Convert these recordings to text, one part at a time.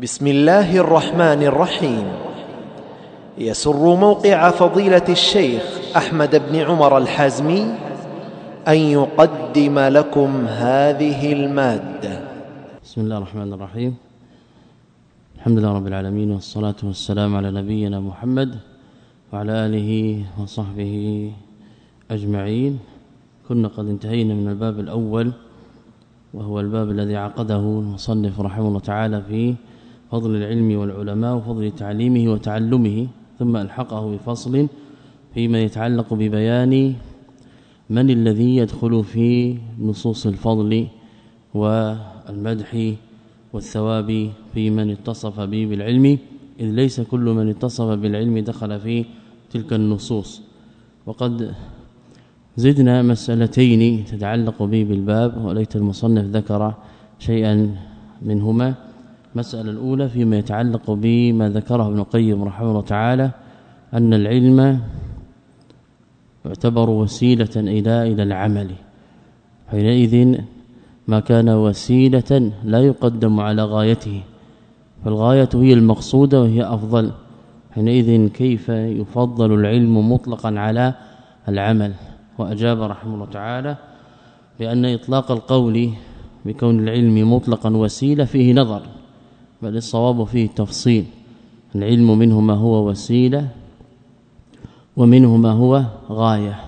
بسم الله الرحمن الرحيم. يسر موقع فضيلة الشيخ أحمد بن عمر الحازمي أن يقدم لكم هذه المادة. بسم الله الرحمن الرحيم. الحمد لله رب العالمين والصلاة والسلام على نبينا محمد وعلى آله وصحبه أجمعين. كنا قد انتهينا من الباب الأول وهو الباب الذي عقده المصنف رحمه الله تعالى في فضل العلم والعلماء وفضل تعليمه وتعلمه ثم ألحقه بفصل فيما يتعلق ببيان من الذي يدخل في نصوص الفضل والمدح والثواب في من اتصف به بالعلم إذ ليس كل من اتصف بالعلم دخل في تلك النصوص. وقد زدنا مسألتين تتعلق به بالباب وليت المصنف ذكر شيئا منهما. المسألة الأولى فيما يتعلق بما ذكره ابن القيم رحمه الله تعالى أن العلم يعتبر وسيلة إلى إلى العمل. حينئذ ما كان وسيلة لا يقدم على غايته فالغاية هي المقصودة وهي أفضل. حينئذ كيف يفضل العلم مطلقا على العمل؟ وأجاب رحمه الله تعالى بأن إطلاق القول بكون العلم مطلقا وسيلة فيه نظر. بل الصواب فيه تفصيل. العلم منه ما هو وسيلة ومنه ما هو غاية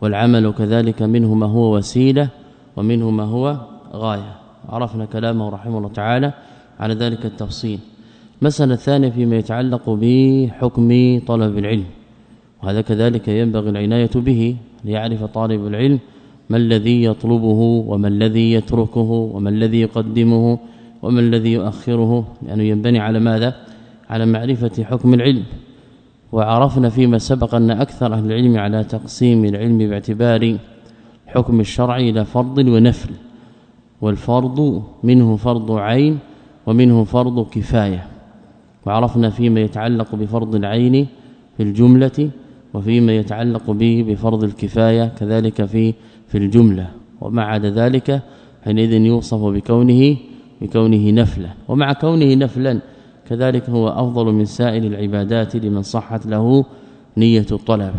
والعمل كذلك منه ما هو وسيلة ومنه ما هو غاية. عرفنا كلامه رحمه الله تعالى على ذلك التفصيل. مساله ثانية فيما يتعلق بحكم طلب العلم وهذا كذلك ينبغي العناية به ليعرف طالب العلم ما الذي يطلبه وما الذي يتركه وما الذي يقدمه. وما الذي يؤخره؟ لأنه يعني ينبني على ماذا؟ على معرفة حكم العلم. وعرفنا فيما سبق أن أكثر أهل العلم على تقسيم العلم باعتبار حكم الشرع إلى فرض ونفل والفرض منه فرض عين ومنه فرض كفاية. وعرفنا فيما يتعلق بفرض العين في الجملة وفيما يتعلق به بفرض الكفاية كذلك في في الجملة. ومع عدا ذلك حينئذ يوصف بكونه بكونه نفلا. ومع كونه نفلا كذلك هو أفضل من سائر العبادات لمن صحت له نية الطلب.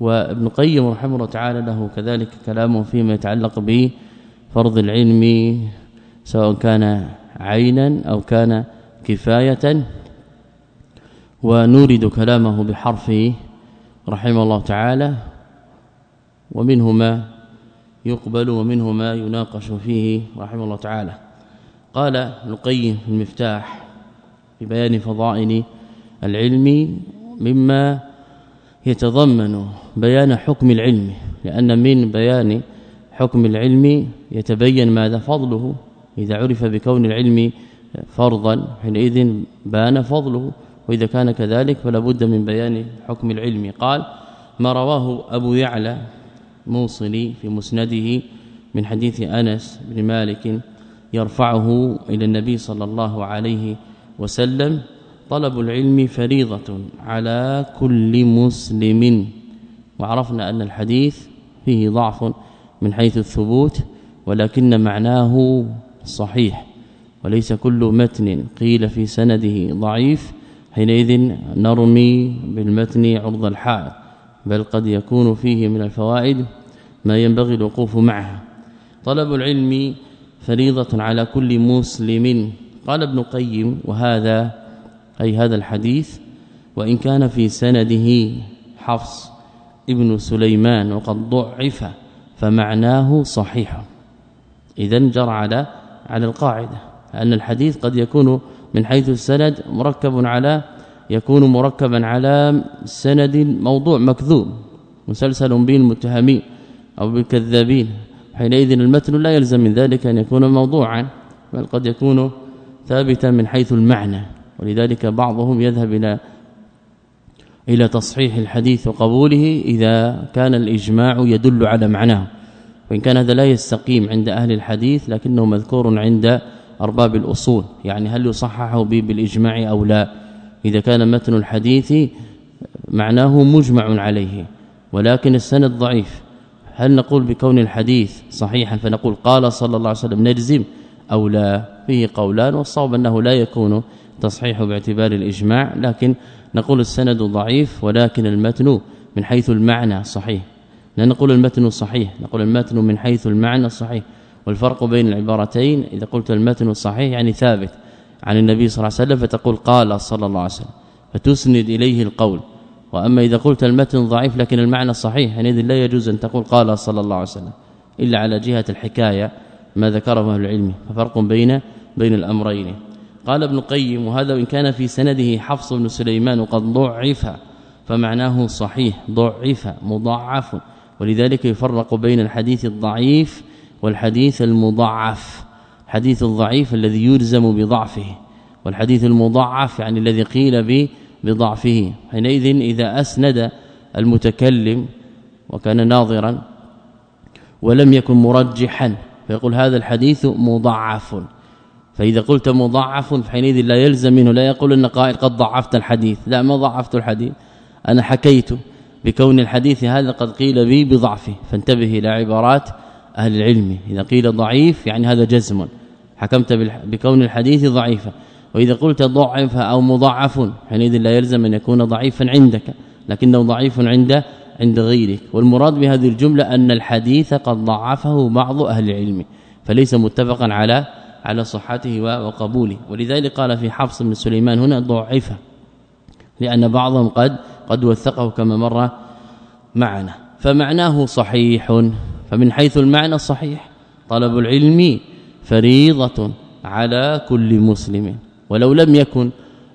وابن قيم رحمه الله تعالى له كذلك كلام فيما يتعلق به فرض العلم سواء كان عينا أو كان كفاية. ونورد كلامه بحرفه رحمه الله تعالى ومنه ما يقبل ومنه ما يناقش فيه رحمه الله تعالى. قال القيم في المفتاح في بيان فضائل العلم مما يتضمن بيان حكم العلم لأن من بيان حكم العلم يتبين ماذا فضله. إذا عرف بكون العلم فرضا حينئذ بان فضله وإذا كان كذلك فلا بد من بيان حكم العلم. قال ما رواه أبو يعلى موصلي في مسنده من حديث أنس بن مالك يرفعه إلى النبي صلى الله عليه وسلم. طلب العلم فريضة على كل مسلم. وعرفنا أن الحديث فيه ضعف من حيث الثبوت ولكن معناه صحيح. وليس كل متن قيل في سنده ضعيف. حينئذ نرمي بالمتن عرض الحائط بل قد يكون فيه من الفوائد ما ينبغي الوقوف معها طلب العلم فريضة على كل مسلم. قال ابن قيم وهذا أي هذا الحديث وإن كان في سنده حفص ابن سليمان وقد ضعف فمعناه صحيح. اذا جرى على على القاعدة أن الحديث قد يكون من حيث السند مركب على يكون مركبا على سند موضوع مكذوب مسلسل به المتهمين أو بالكذابين. حينئذ المتن لا يلزم من ذلك أن يكون موضوعا بل قد يكون ثابتا من حيث المعنى. ولذلك بعضهم يذهب إلى إلى تصحيح الحديث وقبوله إذا كان الإجماع يدل على معناه. وإن كان هذا لا يستقيم عند أهل الحديث لكنه مذكور عند أرباب الأصول. يعني هل يصححه بالإجماع أو لا؟ إذا كان متن الحديث معناه مجمع عليه ولكن السند ضعيف. هل نقول بكون الحديث صحيحا فنقول قال صلى الله عليه وسلم نجزم أو لا؟ فيه قولان والصواب أنه لا يكون تصحيح باعتبار الإجماع لكن نقول السند ضعيف ولكن المتن من حيث المعنى صحيح. لا نقول المتن صحيح نقول المتن من حيث المعنى صحيح. والفرق بين العبارتين إذا قلت المتن صحيح يعني ثابت عن النبي صلى الله عليه وسلم فتقول قال صلى الله عليه وسلم فتسند إليه القول. وأما إذا قلت المتن ضعيف لكن المعنى صحيح حينئذ لا يجوز أن تقول قال صلى الله عليه وسلم إلا على جهة الحكاية ما ذكره أهل العلم ففرق بين بين الأمرين. قال ابن قيم وهذا وإن كان في سنده حفص بن سليمان وقد ضعف فمعناه صحيح ضعف مضاعف ولذلك يفرق بين الحديث الضعيف والحديث المضاعف حديث الضعيف الذي يلزم بضعفه والحديث المضاعف يعني الذي قيل به بضعفه. حينئذ إذا أسند المتكلم وكان ناظرا ولم يكن مرجحا فيقول هذا الحديث مضاعف فإذا قلت مضاعف فحينئذ لا يلزم منه لا يقول إن قائل قد ضعفت الحديث. لا ما ضعفت الحديث. أنا حكيت بكون الحديث هذا قد قيل بي بضعفه. فانتبه إلى عبارات أهل العلم. إذا قيل ضعيف يعني هذا جزم. حكمت بكون الحديث ضعيفا. وإذا قلت ضعف أو مضاعف حينئذ لا يلزم أن يكون ضعيفا عندك لكنه ضعيف عند عند غيرك. والمراد بهذه الجملة أن الحديث قد ضعفه بعض أهل العلم فليس متفقا على على صحته وقبوله. ولذلك قال في حفص بن سليمان هنا ضعفه لأن بعضهم قد قد وثقه كما مر معنا. فمعناه صحيح فمن حيث المعنى صحيح طلب العلم فريضة على كل مسلم. ولو لم يكن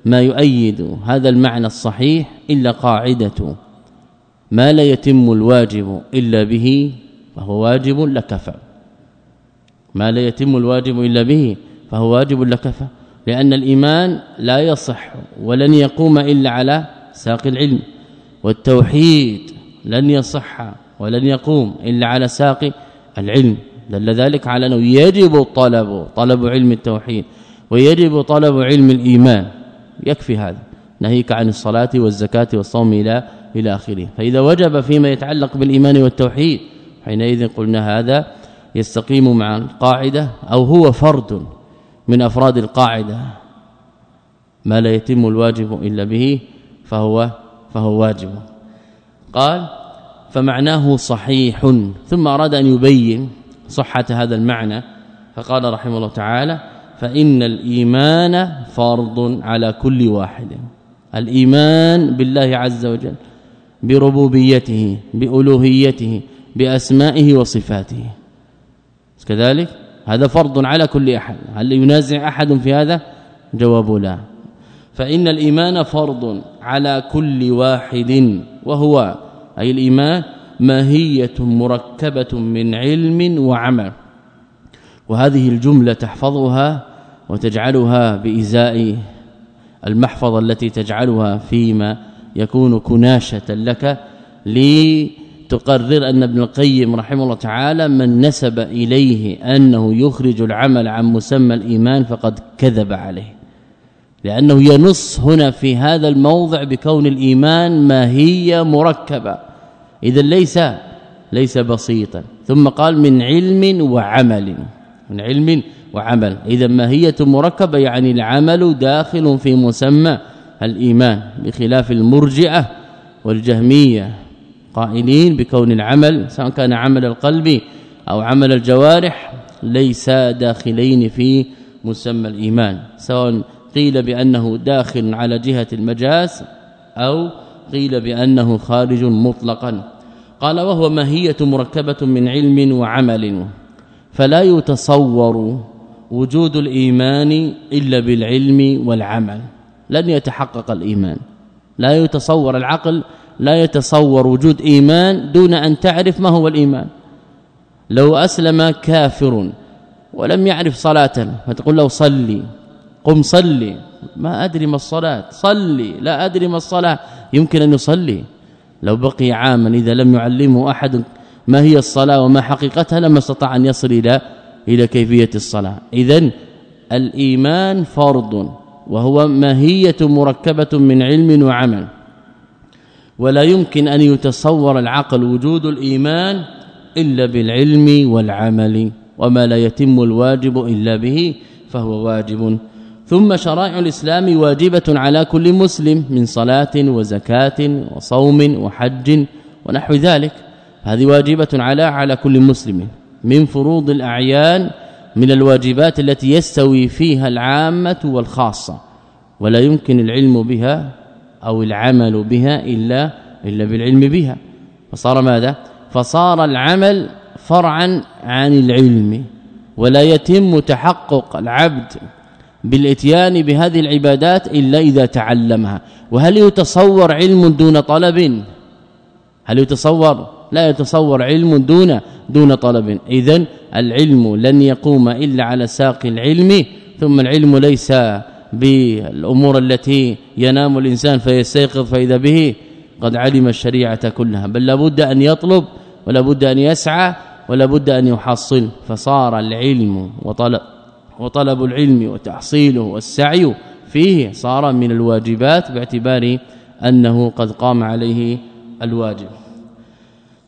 ما يؤيد هذا المعنى الصحيح إلا قاعدة. ما لا يتم الواجب إلا به فهو واجب لكفى. ما لا يتم الواجب إلا به فهو واجب لكفى. لأن الإيمان لا يصح ولن يقوم إلا على ساق العلم. والتوحيد لن يصح ولن يقوم إلا على ساق العلم. دل ذلك على أنه يجب طلب طلب علم التوحيد. ويجب طلب علم الإيمان. يكفي هذا. نهيك عن الصلاة والزكاة والصوم إلى إلى آخره. فإذا وجب فيما يتعلق بالإيمان والتوحيد حينئذ قلنا هذا يستقيم مع القاعدة أو هو فرد من أفراد القاعدة. ما لا يتم الواجب إلا به فهو فهو واجب. قال فمعناه صحيح. ثم أراد أن يبين صحة هذا المعنى فقال رحمه الله تعالى فإن الإيمان فرض على كل واحد. الإيمان بالله عز وجل بربوبيته بألوهيته بأسمائه وصفاته. كذلك؟ هذا فرض على كل أحد. هل ينازع أحد في هذا؟ جواب لا. فإن الإيمان فرض على كل واحد وهو أي الإيمان ماهية مركبة من علم وعمل. وهذه الجملة تحفظها وتجعلها بإزاء المحفظة التي تجعلها فيما يكون كناشة لك لتقرر أن ابن القيم رحمه الله تعالى من نسب إليه أنه يخرج العمل عن مسمى الإيمان فقد كذب عليه. لأنه ينص هنا في هذا الموضع بكون الإيمان ماهيه مركبة. اذا ليس ليس بسيطا. ثم قال من علم وعمل. من علم وعمل. إذا ماهيه مركبة؟ يعني العمل داخل في مسمى الإيمان بخلاف المرجئة والجهمية. قائلين بكون العمل سواء كان عمل القلب أو عمل الجوارح ليس داخلين في مسمى الإيمان. سواء قيل بأنه داخل على جهة المجاز أو قيل بأنه خارج مطلقا. قال وهو ماهيه مركبة من علم وعمل. فلا يتصور وجود الإيمان إلا بالعلم والعمل. لن يتحقق الإيمان. لا يتصور العقل لا يتصور وجود إيمان دون أن تعرف ما هو الإيمان. لو أسلم كافر ولم يعرف صلاة فتقول له صلي قم صلي. ما أدري ما الصلاة. صلي لا أدري ما الصلاة. يمكن أن يصلي. لو بقي عاما إذا لم يعلمه أحد ما هي الصلاة وما حقيقتها لما استطاع أن يصل إلى إلى كيفية الصلاة. اذا الإيمان فرض وهو ماهية مركبة من علم وعمل. ولا يمكن أن يتصور العقل وجود الإيمان إلا بالعلم والعمل وما لا يتم الواجب إلا به فهو واجب. ثم شرائع الإسلام واجبة على كل مسلم من صلاة وزكاة وصوم وحج ونحو ذلك. هذه واجبة على على كل مسلم. من فروض الأعيان من الواجبات التي يستوي فيها العامة والخاصة ولا يمكن العلم بها أو العمل بها إلا إلا بالعلم بها. فصار ماذا؟ فصار العمل فرعا عن العلم ولا يتم تحقق العبد بالإتيان بهذه العبادات إلا إذا تعلمها. وهل يتصور علم دون طلب؟ هل يتصور؟ لا يتصور علم دون دون طلب. اذا العلم لن يقوم إلا على ساق العلم ثم العلم ليس بالأمور التي ينام الإنسان فيستيقظ فإذا به. قد علم الشريعة كلها. بل لابد أن يطلب ولا بد أن يسعى ولا بد أن يحصل. فصار العلم وطلب وطلب العلم وتحصيله والسعي فيه صار من الواجبات باعتبار أنه قد قام عليه الواجب.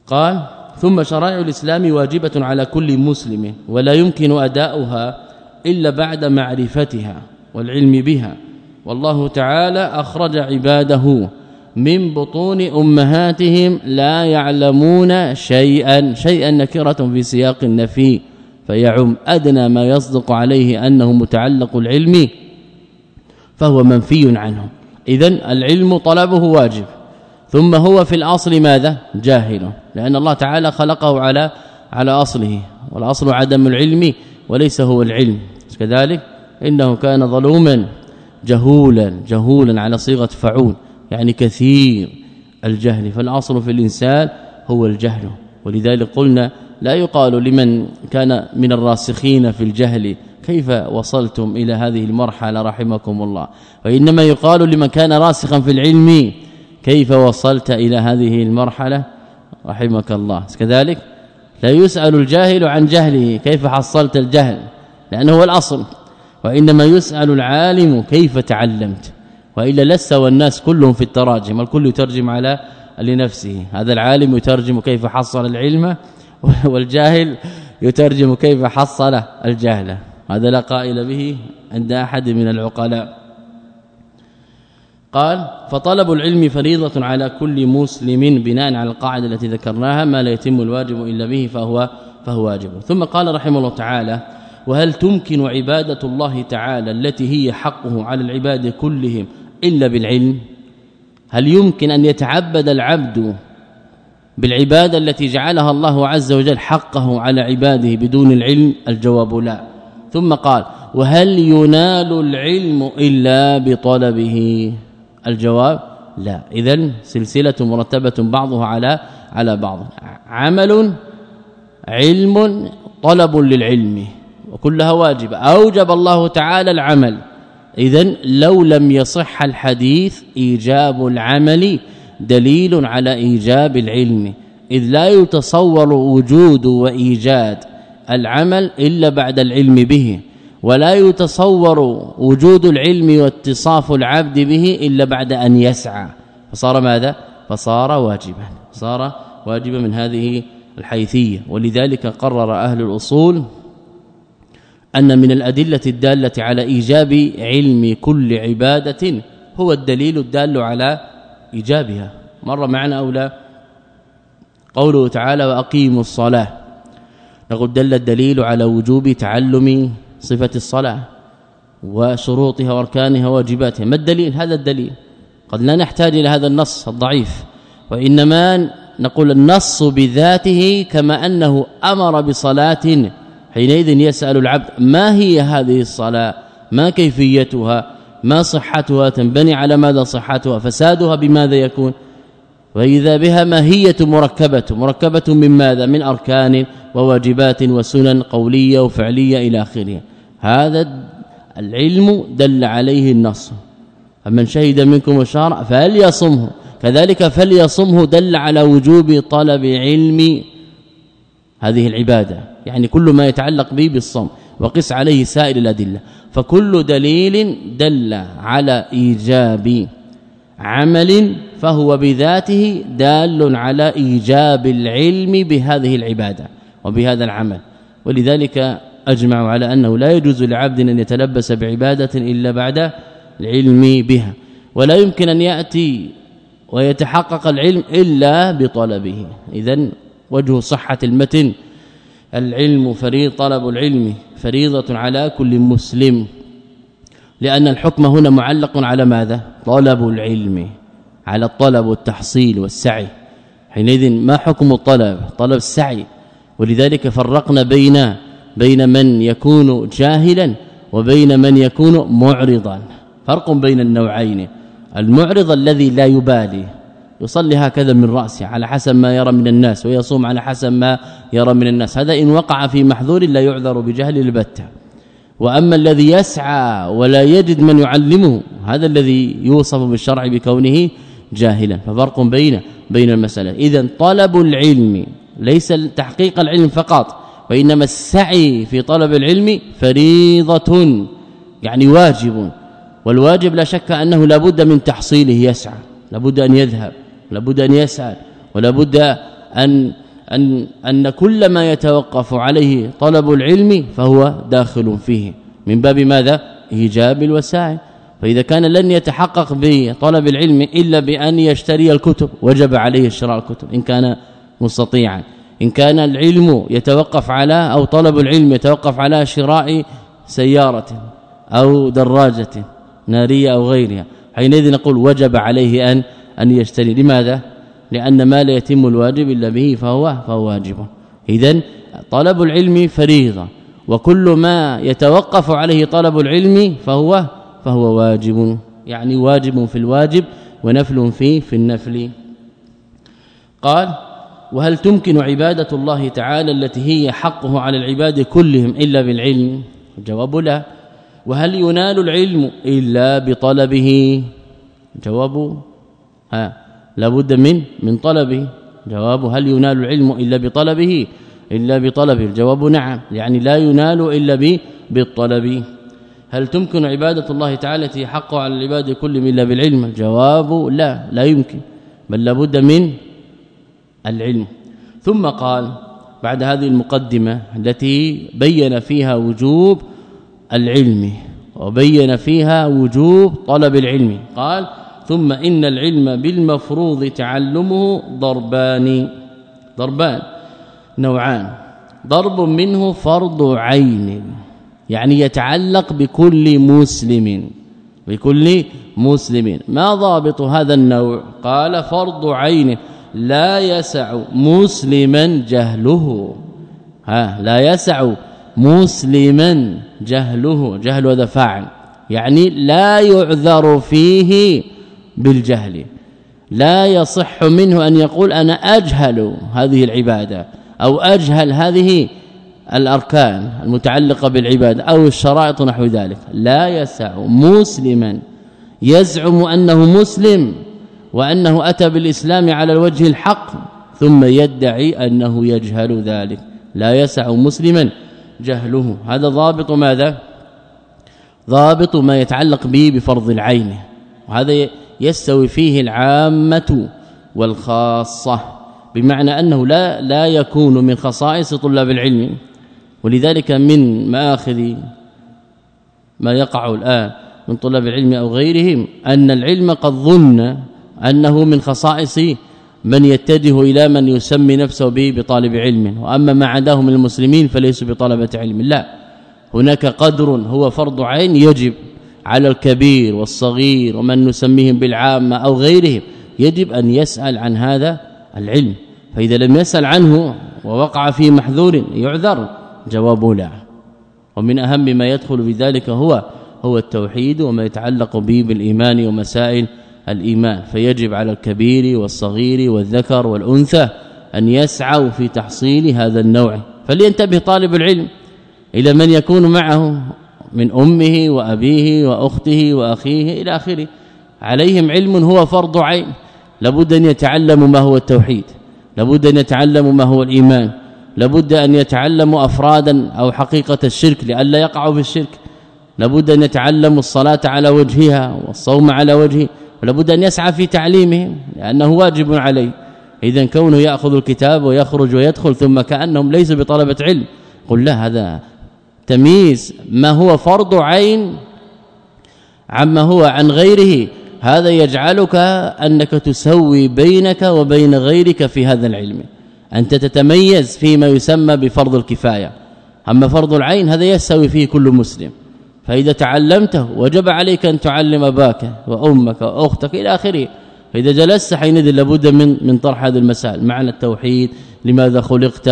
قال ثم شرائع الإسلام واجبة على كل مسلم ولا يمكن أداؤها إلا بعد معرفتها والعلم بها. والله تعالى أخرج عباده من بطون أمهاتهم لا يعلمون شيئا شيئا نكرة في سياق النفي فيعم أدنى ما يصدق عليه أنه متعلق العلم فهو منفي عنه اذا العلم طلبه واجب. ثم هو في الأصل ماذا؟ جاهل. لأن الله تعالى خلقه على على أصله. والأصل عدم العلم وليس هو العلم. كذلك إنه كان ظلوما جهولا جهولا على صيغة فعول يعني كثير الجهل. فالأصل في الإنسان هو الجهل. ولذلك قلنا لا يقال لمن كان من الراسخين في الجهل كيف وصلتم إلى هذه المرحلة؟ رحمكم الله. وإنما يقال لمن كان راسخا في العلم كيف وصلت إلى هذه المرحلة؟ رحمك الله. كذلك لا يسأل الجاهل عن جهله كيف حصلت الجهل؟ لأنه هو الأصل. وإنما يسأل العالم كيف تعلمت. وإلا لست والناس كلهم في التراجم الكل يترجم على لنفسه. هذا العالم يترجم كيف حصل العلم والجاهل يترجم كيف حصل الجهل. هذا لا قائل به عند أحد من العقلاء. قال فطلب العلم فريضة على كل مسلم بناء على القاعدة التي ذكرناها ما لا يتم الواجب إلا به فهو فهو واجب. ثم قال رحمه الله تعالى وهل تمكن عبادة الله تعالى التي هي حقه على العباد كلهم إلا بالعلم؟ هل يمكن أن يتعبد العبد بالعبادة التي جعلها الله عز وجل حقه على عباده بدون العلم؟ الجواب لا. ثم قال وهل ينال العلم إلا بطلبه؟ الجواب لا. اذا سلسلة مرتبة بعضها على على بعض. عمل علم طلب للعلم وكلها واجبه أوجب الله تعالى العمل. اذا لو لم يصح الحديث إيجاب العمل دليل على إيجاب العلم. إذ لا يتصور وجود وإيجاد العمل إلا بعد العلم به. ولا يتصور وجود العلم واتصاف العبد به إلا بعد أن يسعى. فصار ماذا؟ فصار واجبا. صار واجبا من هذه الحيثية. ولذلك قرر أهل الأصول أن من الأدلة الدالة على إيجاب علم كل عبادة هو الدليل الدال على إيجابها. مر معنا أو لا؟ قوله تعالى وأقيموا الصلاة. نقول دل الدليل على وجوب تعلم صفة الصلاة وشروطها وأركانها وواجباتها. ما الدليل؟ هذا الدليل. قد لا نحتاج إلى هذا النص الضعيف. وإنما نقول النص بذاته كما أنه أمر بصلاة حينئذ يسأل العبد ما هي هذه الصلاة؟ ما كيفيتها؟ ما صحتها؟ تنبني على ماذا صحتها؟ فسادها بماذا يكون؟ وإذا بها ماهية مركبة. مركبة من ماذا؟ من أركان وواجبات وسنن قولية وفعلية إلى آخره. هذا العلم دل عليه النص. فمن شهد منكم الشهر فليصمه. كذلك فليصمه دل على وجوب طلب علم هذه العبادة. يعني كل ما يتعلق به بالصوم. وقس عليه سائر الأدلة. فكل دليل دل على إيجاب عمل فهو بذاته دال على إيجاب العلم بهذه العبادة وبهذا العمل. ولذلك أجمعوا على أنه لا يجوز لعبد أن يتلبس بعبادة إلا بعد العلم بها ولا يمكن أن يأتي ويتحقق العلم إلا بطلبه. اذا وجه صحة المتن العلم فريض طلب العلم فريضة على كل مسلم لأن الحكم هنا معلق على ماذا؟ طلب العلم على الطلب والتحصيل والسعي. حينئذ ما حكم الطلب؟ طلب السعي. ولذلك فرقنا بين بين من يكون جاهلا وبين من يكون معرضا. فرق بين النوعين. المعرض الذي لا يبالي. يصلي هكذا من رأسه على حسب ما يرى من الناس ويصوم على حسب ما يرى من الناس. هذا إن وقع في محظور لا يعذر بجهل البتة. وأما الذي يسعى ولا يجد من يعلمه هذا الذي يوصف بالشرع بكونه جاهلا. ففرق بين بين المسألة. اذا طلب العلم ليس تحقيق العلم فقط وإنما السعي في طلب العلم فريضة يعني واجب. والواجب لا شك أنه لابد من تحصيله يسعى لابد أن يذهب لابد أن يسعى ولابد أن أن أن كل ما يتوقف عليه طلب العلم فهو داخل فيه. من باب ماذا؟ إيجاب الوسائل. فإذا كان لن يتحقق بطلب العلم إلا بأن يشتري الكتب وجب عليه شراء الكتب إن كان مستطيعا. إن كان العلم يتوقف على أو طلب العلم يتوقف على شراء سيارة أو دراجة نارية أو غيرها حينئذ نقول وجب عليه أن أن يشتري. لماذا؟ لأن ما لا يتم الواجب إلا به فهو فهو واجب. اذا طلب العلم فريضة وكل ما يتوقف عليه طلب العلم فهو فهو واجب. يعني واجب في الواجب ونفل فيه في النفل. قال وهل تمكن عبادة الله تعالى التي هي حقه على العباد كلهم إلا بالعلم؟ الجواب لا. وهل ينال العلم إلا بطلبه؟ جواب ها لابد من من طلبه. جواب هل ينال العلم إلا بطلبه؟ إلا بطلبه. الجواب نعم يعني لا ينال إلا بالطلب. هل تمكن عبادة الله تعالى حقه على العباد كلهم إلا بالعلم؟ الجواب لا لا يمكن. بل لابد من العلم. ثم قال بعد هذه المقدمة التي بين فيها وجوب العلم وبين فيها وجوب طلب العلم. قال ثم إن العلم بالمفروض تعلمه ضربان. ضربان نوعان. ضرب منه فرض عين يعني يتعلق بكل مسلم بكل مسلم. ما ضابط هذا النوع؟ قال فرض عين. لا يسع مسلما جهله. ها لا يسع مسلما جهله. جهل هذا فاعل. يعني لا يعذر فيه بالجهل. لا يصح منه أن يقول أنا أجهل هذه العبادة أو أجهل هذه الأركان المتعلقة بالعبادة أو الشرائط نحو ذلك. لا يسع مسلما. يزعم أنه مسلم. وأنه أتى بالإسلام على الوجه الحق ثم يدعي أنه يجهل ذلك. لا يسع مسلما جهله. هذا ضابط ماذا؟ ضابط ما يتعلق به بفرض العين. وهذا يستوي فيه العامة والخاصة بمعنى أنه لا لا يكون من خصائص طلاب العلم. ولذلك من مآخذ ما يقع الآن من طلاب العلم أو غيرهم أن العلم قد ظن أنه من خصائص من يتجه إلى من يسمي نفسه به بطالب علم. وأما ما عداه من المسلمين فليسوا بطلبة علم. لا هناك قدر هو فرض عين يجب على الكبير والصغير ومن نسميهم بالعامة أو غيرهم. يجب أن يسأل عن هذا العلم. فإذا لم يسأل عنه ووقع في محذور يعذر جواب لا. ومن أهم ما يدخل بذلك هو هو التوحيد وما يتعلق به بالإيمان ومسائل الإيمان فيجب على الكبير والصغير والذكر والأنثى أن يسعوا في تحصيل هذا النوع. فلينتبه طالب العلم إلى من يكون معه من أمه وأبيه وأخته وأخيه إلى آخره. عليهم علم هو فرض عين. لابد أن يتعلموا ما هو التوحيد. لابد أن يتعلموا ما هو الإيمان. لابد أن يتعلموا أفرادا أو حقيقة الشرك لئلا يقعوا في الشرك. لابد أن يتعلموا الصلاة على وجهها والصوم على وجهه. ولابد أن يسعى في تعليمهم لأنه واجب عليه. اذا كونه يأخذ الكتاب ويخرج ويدخل ثم كأنهم ليس بطلبة علم. قل لا هذا تمييز. ما هو فرض عين عما هو عن غيره؟ هذا يجعلك أنك تسوي بينك وبين غيرك في هذا العلم. أنت تتميز فيما يسمى بفرض الكفاية. أما فرض العين هذا يستوي فيه كل مسلم. فإذا تعلمته وجب عليك أن تعلم أباك وأمك وأختك إلى آخره. فإذا جلست حينئذ لابد من من طرح هذه المسائل. معنى التوحيد لماذا خلقت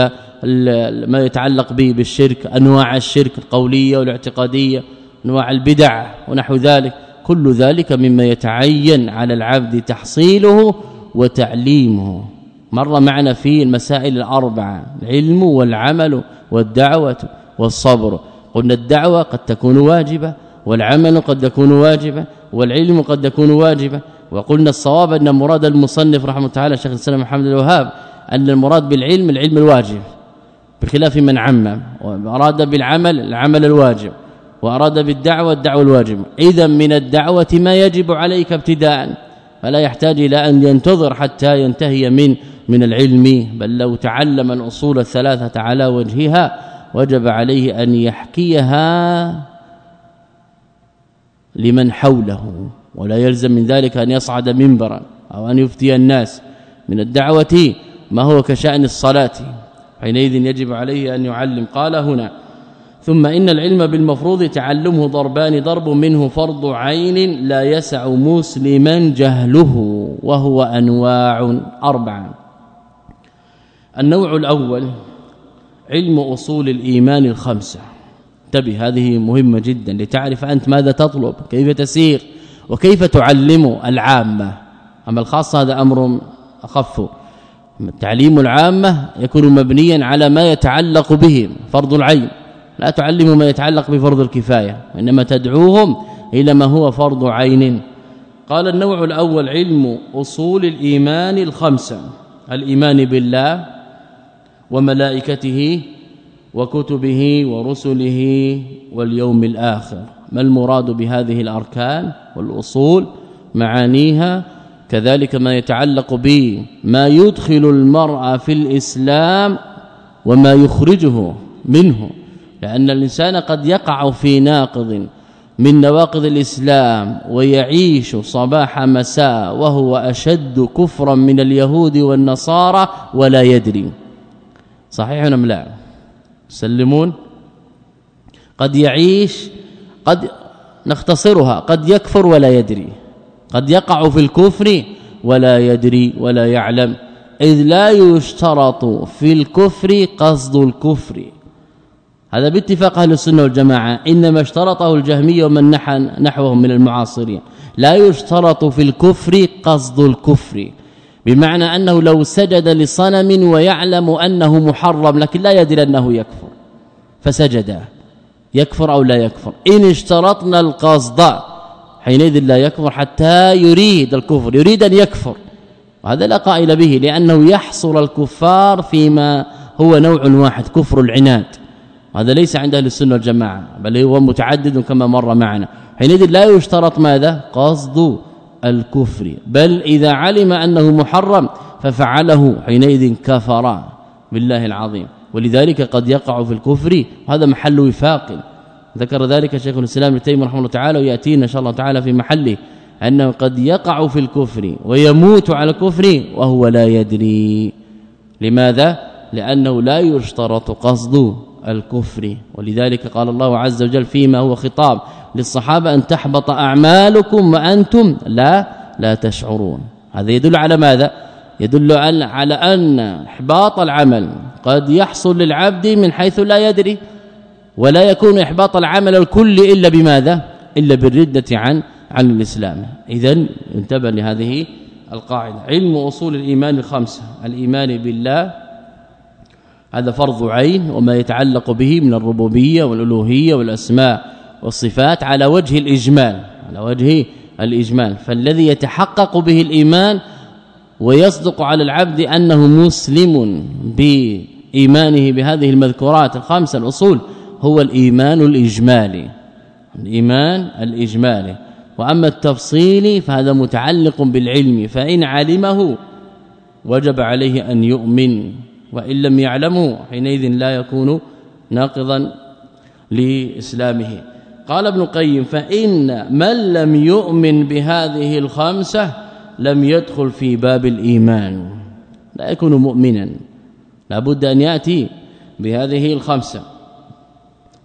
ما يتعلق به بالشرك أنواع الشرك القولية والاعتقادية أنواع البدع ونحو ذلك. كل ذلك مما يتعين على العبد تحصيله وتعليمه. مر معنا في المسائل الأربعة العلم والعمل والدعوة والصبر. قلنا الدعوة قد تكون واجبة والعمل قد يكون واجبا والعلم قد يكون واجبا وقلنا الصواب أن مراد المصنف رحمه الله تعالى شيخ الإسلام محمد الوهاب أن المراد بالعلم العلم الواجب بخلاف من عمم وأراد بالعمل العمل الواجب وأراد بالدعوة الدعوة الواجب. إذا من الدعوة ما يجب عليك ابتداء فلا يحتاج إلى أن ينتظر حتى ينتهي من من العلم. بل لو تعلم الأصول الثلاثة على وجهها وجب عليه أن يحكيها لمن حوله ولا يلزم من ذلك أن يصعد منبرا أو أن يفتي الناس من الدعوة ما هو كشأن الصلاة؟ حينئذ يجب عليه أن يعلم. قال هنا ثم إن العلم بالمفروض تعلمه ضربان ضرب منه فرض عين لا يسع مسلما جهله وهو أنواع أربعة. النوع الأول علم أصول الإيمان الخمسة. انتبه هذه مهمة جدا لتعرف أنت ماذا تطلب كيف تسير وكيف تعلم العامة. أما الخاصه هذا أمر أخف. تعليم العامة يكون مبنيا على ما يتعلق بهم فرض العين. لا تعلم ما يتعلق بفرض الكفاية وإنما تدعوهم إلى ما هو فرض عين. قال النوع الأول علم أصول الإيمان الخمسة. الإيمان بالله وملائكته وكتبه ورسله واليوم الآخر. ما المراد بهذه الأركان والأصول؟ معانيها كذلك ما يتعلق به ما يدخل المرء في الإسلام وما يخرجه منه. لأن الإنسان قد يقع في ناقض من نواقض الإسلام ويعيش صباح مساء وهو أشد كفرا من اليهود والنصارى ولا يدري. صحيح أم لا؟ سلمون قد يعيش قد نختصرها قد يكفر ولا يدري. قد يقع في الكفر ولا يدري ولا يعلم. إذ لا يشترط في الكفر قصد الكفر. هذا باتفاق أهل السنة والجماعة. إنما اشترطه الجهمية ومن نحى نحوهم من المعاصرين. لا يشترط في الكفر قصد الكفر. بمعنى أنه لو سجد لصنم ويعلم أنه محرم لكن لا يدري أنه يكفر. فسجد. يكفر أو لا يكفر. إن اشترطنا القصد حينئذ لا يكفر حتى يريد الكفر يريد أن يكفر. وهذا لا قائل به لأنه يحصر الكفار فيما هو نوع واحد كفر العناد. هذا ليس عند أهل السنة والجماعة بل هو متعدد كما مر معنا. حينئذ لا يشترط ماذا؟ قصد. الكفر. بل إذا علم أنه محرم ففعله حينئذ كفر. بالله العظيم. ولذلك قد يقع في الكفر. وهذا محل وفاق. ذكر ذلك شيخ الإسلام ابن تيمية رحمه الله تعالى ويأتينا إن شاء الله تعالى في محله أنه قد يقع في الكفر ويموت على الكفر وهو لا يدري. لماذا؟ لأنه لا يشترط قصد الكفر. ولذلك قال الله عز وجل فيما هو خطاب. للصحابة أن تحبط أعمالكم وأنتم لا لا تشعرون. هذا يدل على ماذا؟ يدل على أن إحباط العمل قد يحصل للعبد من حيث لا يدري ولا يكون إحباط العمل الكل إلا بماذا؟ إلا بالردة عن عن الإسلام. اذا انتبه لهذه القاعدة. علم أصول الإيمان الخمسة. الإيمان بالله هذا فرض عين وما يتعلق به من الربوبية والألوهية والأسماء. والصفات على وجه الإجمال على وجه الإجمال. فالذي يتحقق به الإيمان ويصدق على العبد أنه مسلم بإيمانه بهذه المذكورات الخمسة الأصول هو الإيمان الإجمالي. الإيمان الإجمالي. وأما التفصيلي فهذا متعلق بالعلم فإن علمه وجب عليه أن يؤمن وإن لم يعلمه حينئذ لا يكون ناقضا لإسلامه. قال ابن القيم فإن من لم يؤمن بهذه الخمسة لم يدخل في باب الإيمان. لا يكون مؤمنا. لابد أن يأتي بهذه الخمسة.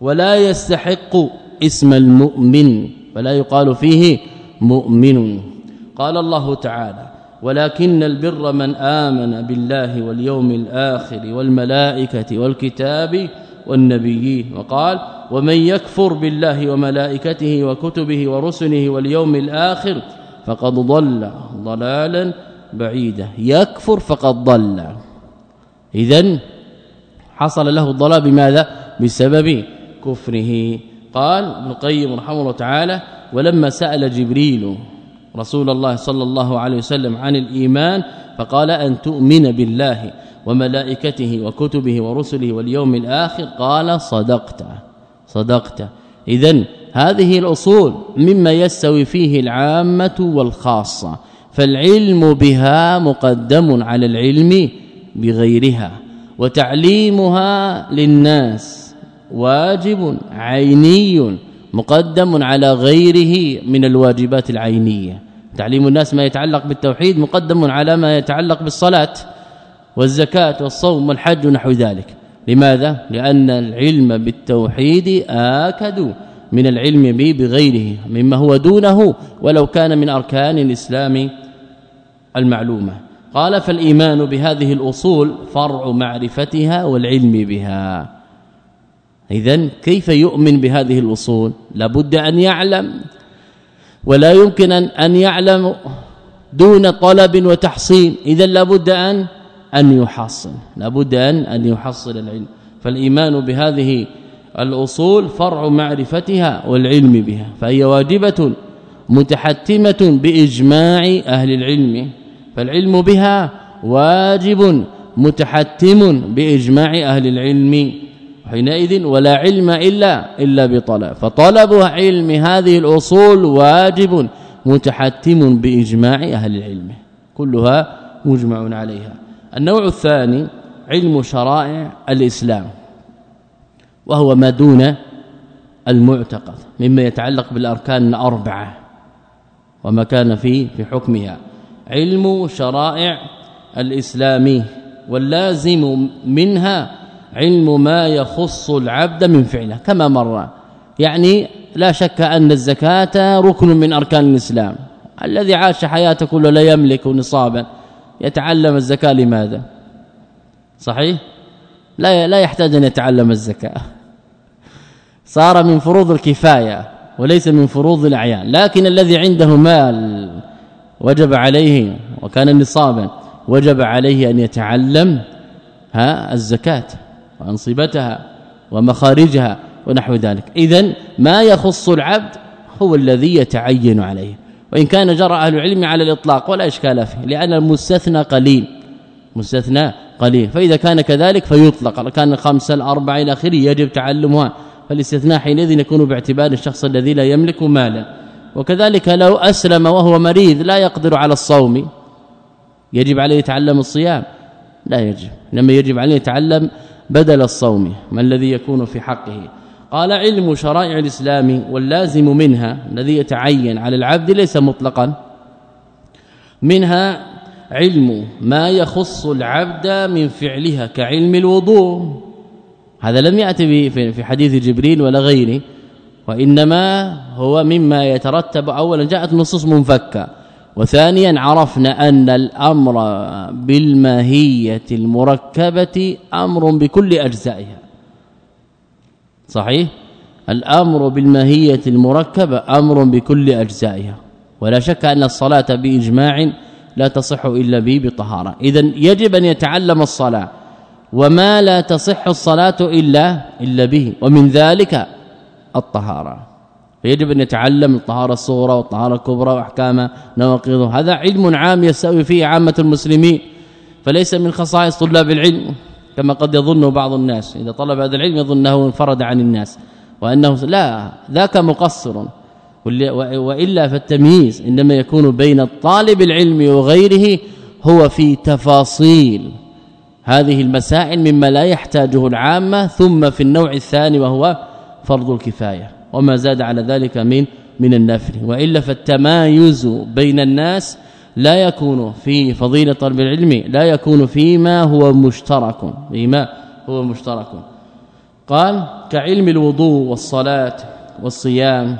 ولا يستحق اسم المؤمن فلا يقال فيه مؤمن. قال الله تعالى ولكن البر من آمن بالله واليوم الآخر والملائكة والكتاب والنبيين. وقال ومن يكفر بالله وملائكته وكتبه ورسله واليوم الآخر فقد ضل ضلالا بعيدا. يكفر فقد ضل. اذا حصل له الضلال بماذا؟ بسبب كفره. قال ابن القيم رحمه الله تعالى ولما سأل جبريل رسول الله صلى الله عليه وسلم عن الإيمان فقال أن تؤمن بالله. وملائكته وكتبه ورسله واليوم الآخر قال صدقت صدقت. اذا هذه الأصول مما يستوي فيه العامة والخاصة فالعلم بها مقدم على العلم بغيرها وتعليمها للناس واجب عيني مقدم على غيره من الواجبات العينية. تعليم الناس ما يتعلق بالتوحيد مقدم على ما يتعلق بالصلاة. والزكاة والصوم والحج ونحو ذلك. لماذا؟ لأن العلم بالتوحيد آكد من العلم به بغيره مما هو دونه ولو كان من أركان الإسلام المعلومة. قال فالإيمان بهذه الأصول فرع معرفتها والعلم بها. اذا كيف يؤمن بهذه الأصول؟ لابد أن يعلم ولا يمكن أن يعلم دون طلب وتحصيل. اذا لابد أن أن يحصل. لابد أن أن يحصل العلم. فالإيمان بهذه الأصول فرع معرفتها والعلم بها. فهي واجبة متحتمة بإجماع أهل العلم. فالعلم بها واجب متحتم بإجماع أهل العلم حينئذ ولا علم إلا إلا بطلب. فطلب علم هذه الأصول واجب متحتم بإجماع أهل العلم. كلها مجمع عليها. النوع الثاني علم شرائع الإسلام وهو ما دون المعتقد مما يتعلق بالأركان الأربعة وما كان فيه في حكمها. علم شرائع الإسلام واللازم منها علم ما يخص العبد من فعله كما مر. يعني لا شك أن الزكاة ركن من أركان الإسلام. الذي عاش حياته كله لا يملك نصابا. يتعلم الزكاة لماذا؟ صحيح؟ لا لا يحتاج أن يتعلم الزكاة. صار من فروض الكفاية وليس من فروض الأعيان. لكن الذي عنده مال وجب عليه وكان نصابا وجب عليه أن يتعلم ها الزكاة وأنصبتها ومخارجها ونحو ذلك. اذا ما يخص العبد هو الذي يتعين عليه. وإن كان جرى أهل العلم على الإطلاق ولا إشكال فيه لأن المستثنى قليل مستثنى قليل فإذا كان كذلك فيطلق كان الخمسه الاربعه إلى آخره يجب تعلمها فالاستثناء حينئذ يكون باعتبار الشخص الذي لا يملك مالا. وكذلك لو أسلم وهو مريض لا يقدر على الصوم يجب عليه يتعلم الصيام؟ لا يجب إنما يجب عليه يتعلم بدل الصوم ما الذي يكون في حقه؟ قال علم شرائع الإسلام واللازم منها الذي يتعين على العبد ليس مطلقا. منها علم ما يخص العبد من فعلها كعلم الوضوء. هذا لم يأتي في حديث جبريل ولا غيره. وإنما هو مما يترتب اولا جاءت نصوص منفكة. وثانيا عرفنا أن الأمر بالماهية المركبة أمر بكل أجزائها. صحيح؟ الأمر بالماهية المركبة أمر بكل أجزائها ولا شك أن الصلاة بإجماع لا تصح إلا به بطهارة. اذا يجب أن يتعلم الصلاة وما لا تصح الصلاة إلا إلا به ومن ذلك الطهارة. فيجب أن يتعلم الطهارة الصغرى والطهارة الكبرى وأحكام نواقضها. هذا علم عام يستوي فيه عامة المسلمين فليس من خصائص طلاب العلم. كما قد يظن بعض الناس. إذا طلب هذا العلم يظنه انفرد عن الناس وأنه لا ذاك مقصر. وإلا فالتمييز إنما يكون بين الطالب العلم وغيره هو في تفاصيل هذه المسائل مما لا يحتاجه العامة ثم في النوع الثاني وهو فرض الكفاية. وما زاد على ذلك من من النفل. وإلا فالتمايز بين الناس لا يكون في فضيلة طلب العلم لا يكون فيما هو مشترك فيما هو مشترك. قال كعلم الوضوء والصلاة والصيام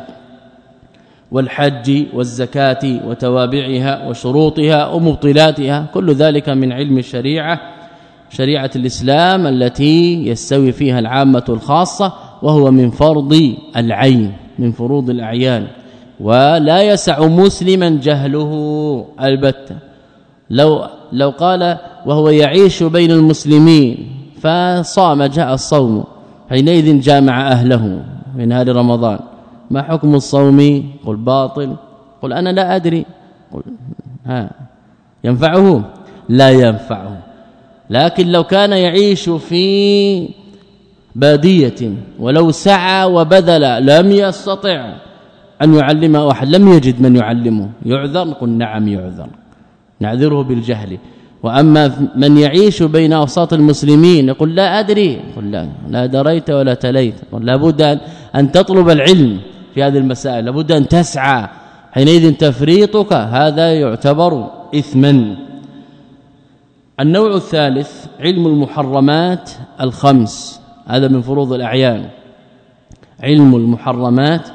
والحج والزكاة وتوابعها وشروطها ومبطلاتها كل ذلك من علم الشريعة شريعة الإسلام التي يستوي فيها العامة الخاصة وهو من فرض العين من فروض الأعيان. ولا يسع مسلما جهله البتة لو لو قال وهو يعيش بين المسلمين فصام جاء الصوم. حينئذ جامع أهله من نهار رمضان. ما حكم الصوم؟ قل باطل. قل أنا لا أدري. قل ها ينفعه؟ لا ينفعه. لكن لو كان يعيش في بادية ولو سعى وبذل لم يستطع. أن يعلمه احد لم يجد من يعلمه. يعذر؟ قل نعم يعذر. نعذره بالجهل. وأما من يعيش بين أوساط المسلمين يقول لا أدري. قل لا لا دريت ولا تليت. قل لابد أن تطلب العلم في هذه المسائل. لابد أن تسعى. حينئذ تفريطك هذا يعتبر اثما. النوع الثالث علم المحرمات الخمس. هذا من فروض الأعيان. علم المحرمات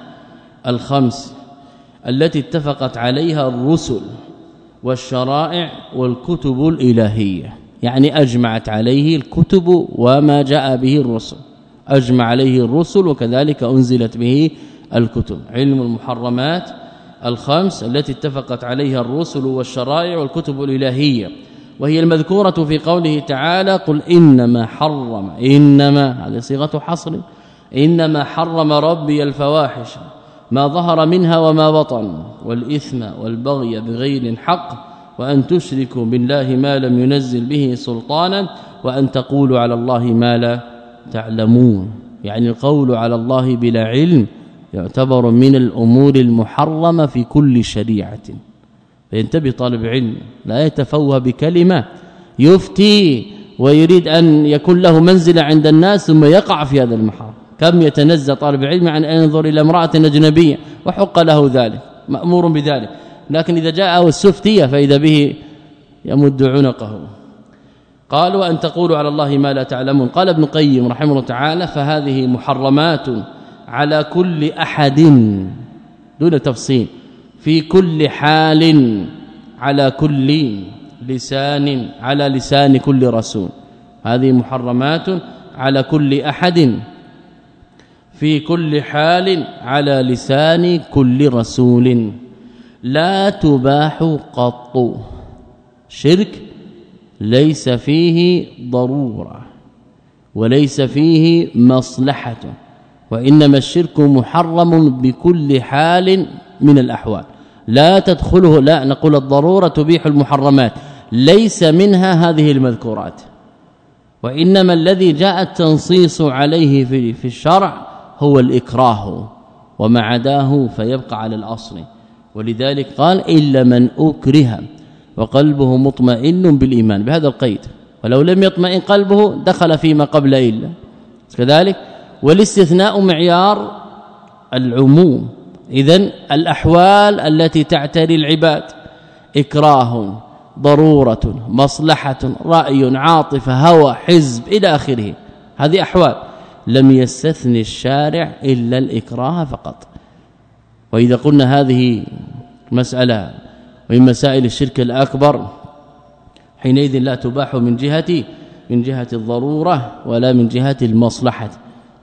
الخمس التي اتفقت عليها الرسل والشرائع والكتب الإلهية. يعني أجمعت عليه الكتب وما جاء به الرسل. أجمع عليه الرسل وكذلك أنزلت به الكتب. علم المحرمات الخمس التي اتفقت عليها الرسل والشرائع والكتب الإلهية. وهي المذكورة في قوله تعالى قل إنما حرم. إنما هذه صيغة حصر. إنما حرم ربي الفواحش. ما ظهر منها وما بطن والإثم والبغي بغير الحق وأن تشركوا بالله ما لم ينزل به سلطانا وأن تقولوا على الله ما لا تعلمون. يعني القول على الله بلا علم يعتبر من الأمور المحرمة في كل شريعة. فينتبه طالب علم لا يتفوه بكلمة يفتي ويريد أن يكون له منزلة عند الناس ثم يقع في هذا المحرم. كم يتنزل طالب العلم عن أن ينظر إلى امرأة أجنبية وحق له ذلك مأمور بذلك. لكن إذا جاء السفتية فإذا به يمد عنقه. قالوا ان تقولوا على الله ما لا تعلمون. قال ابن قيم رحمه الله تعالى فهذه محرمات على كل أحد. دون تفصيل. في كل حال على كل لسان على لسان كل رسول. هذه محرمات على كل أحد. في كل حال على لسان كل رسول. لا تباح قط. شرك ليس فيه ضرورة وليس فيه مصلحة وإنما الشرك محرم بكل حال من الأحوال. لا تدخله لا نقول الضرورة تبيح المحرمات ليس منها هذه المذكورات. وإنما الذي جاء التنصيص عليه في الشرع هو الإكراه وما عداه فيبقى على الأصل. ولذلك قال إلا من أكره وقلبه مطمئن بالإيمان. بهذا القيد. ولو لم يطمئن قلبه دخل فيما قبل إلا. كذلك والاستثناء معيار العموم. اذا الأحوال التي تعتري العباد إكراه ضرورة مصلحة رأي عاطفة هوى حزب إلى آخره. هذه أحوال. لم يستثني الشارع إلا الإكراه فقط. وإذا قلنا هذه مسألة من مسائل الشرك الأكبر حينئذ لا تباح من جهة من جهة الضرورة ولا من جهة المصلحة.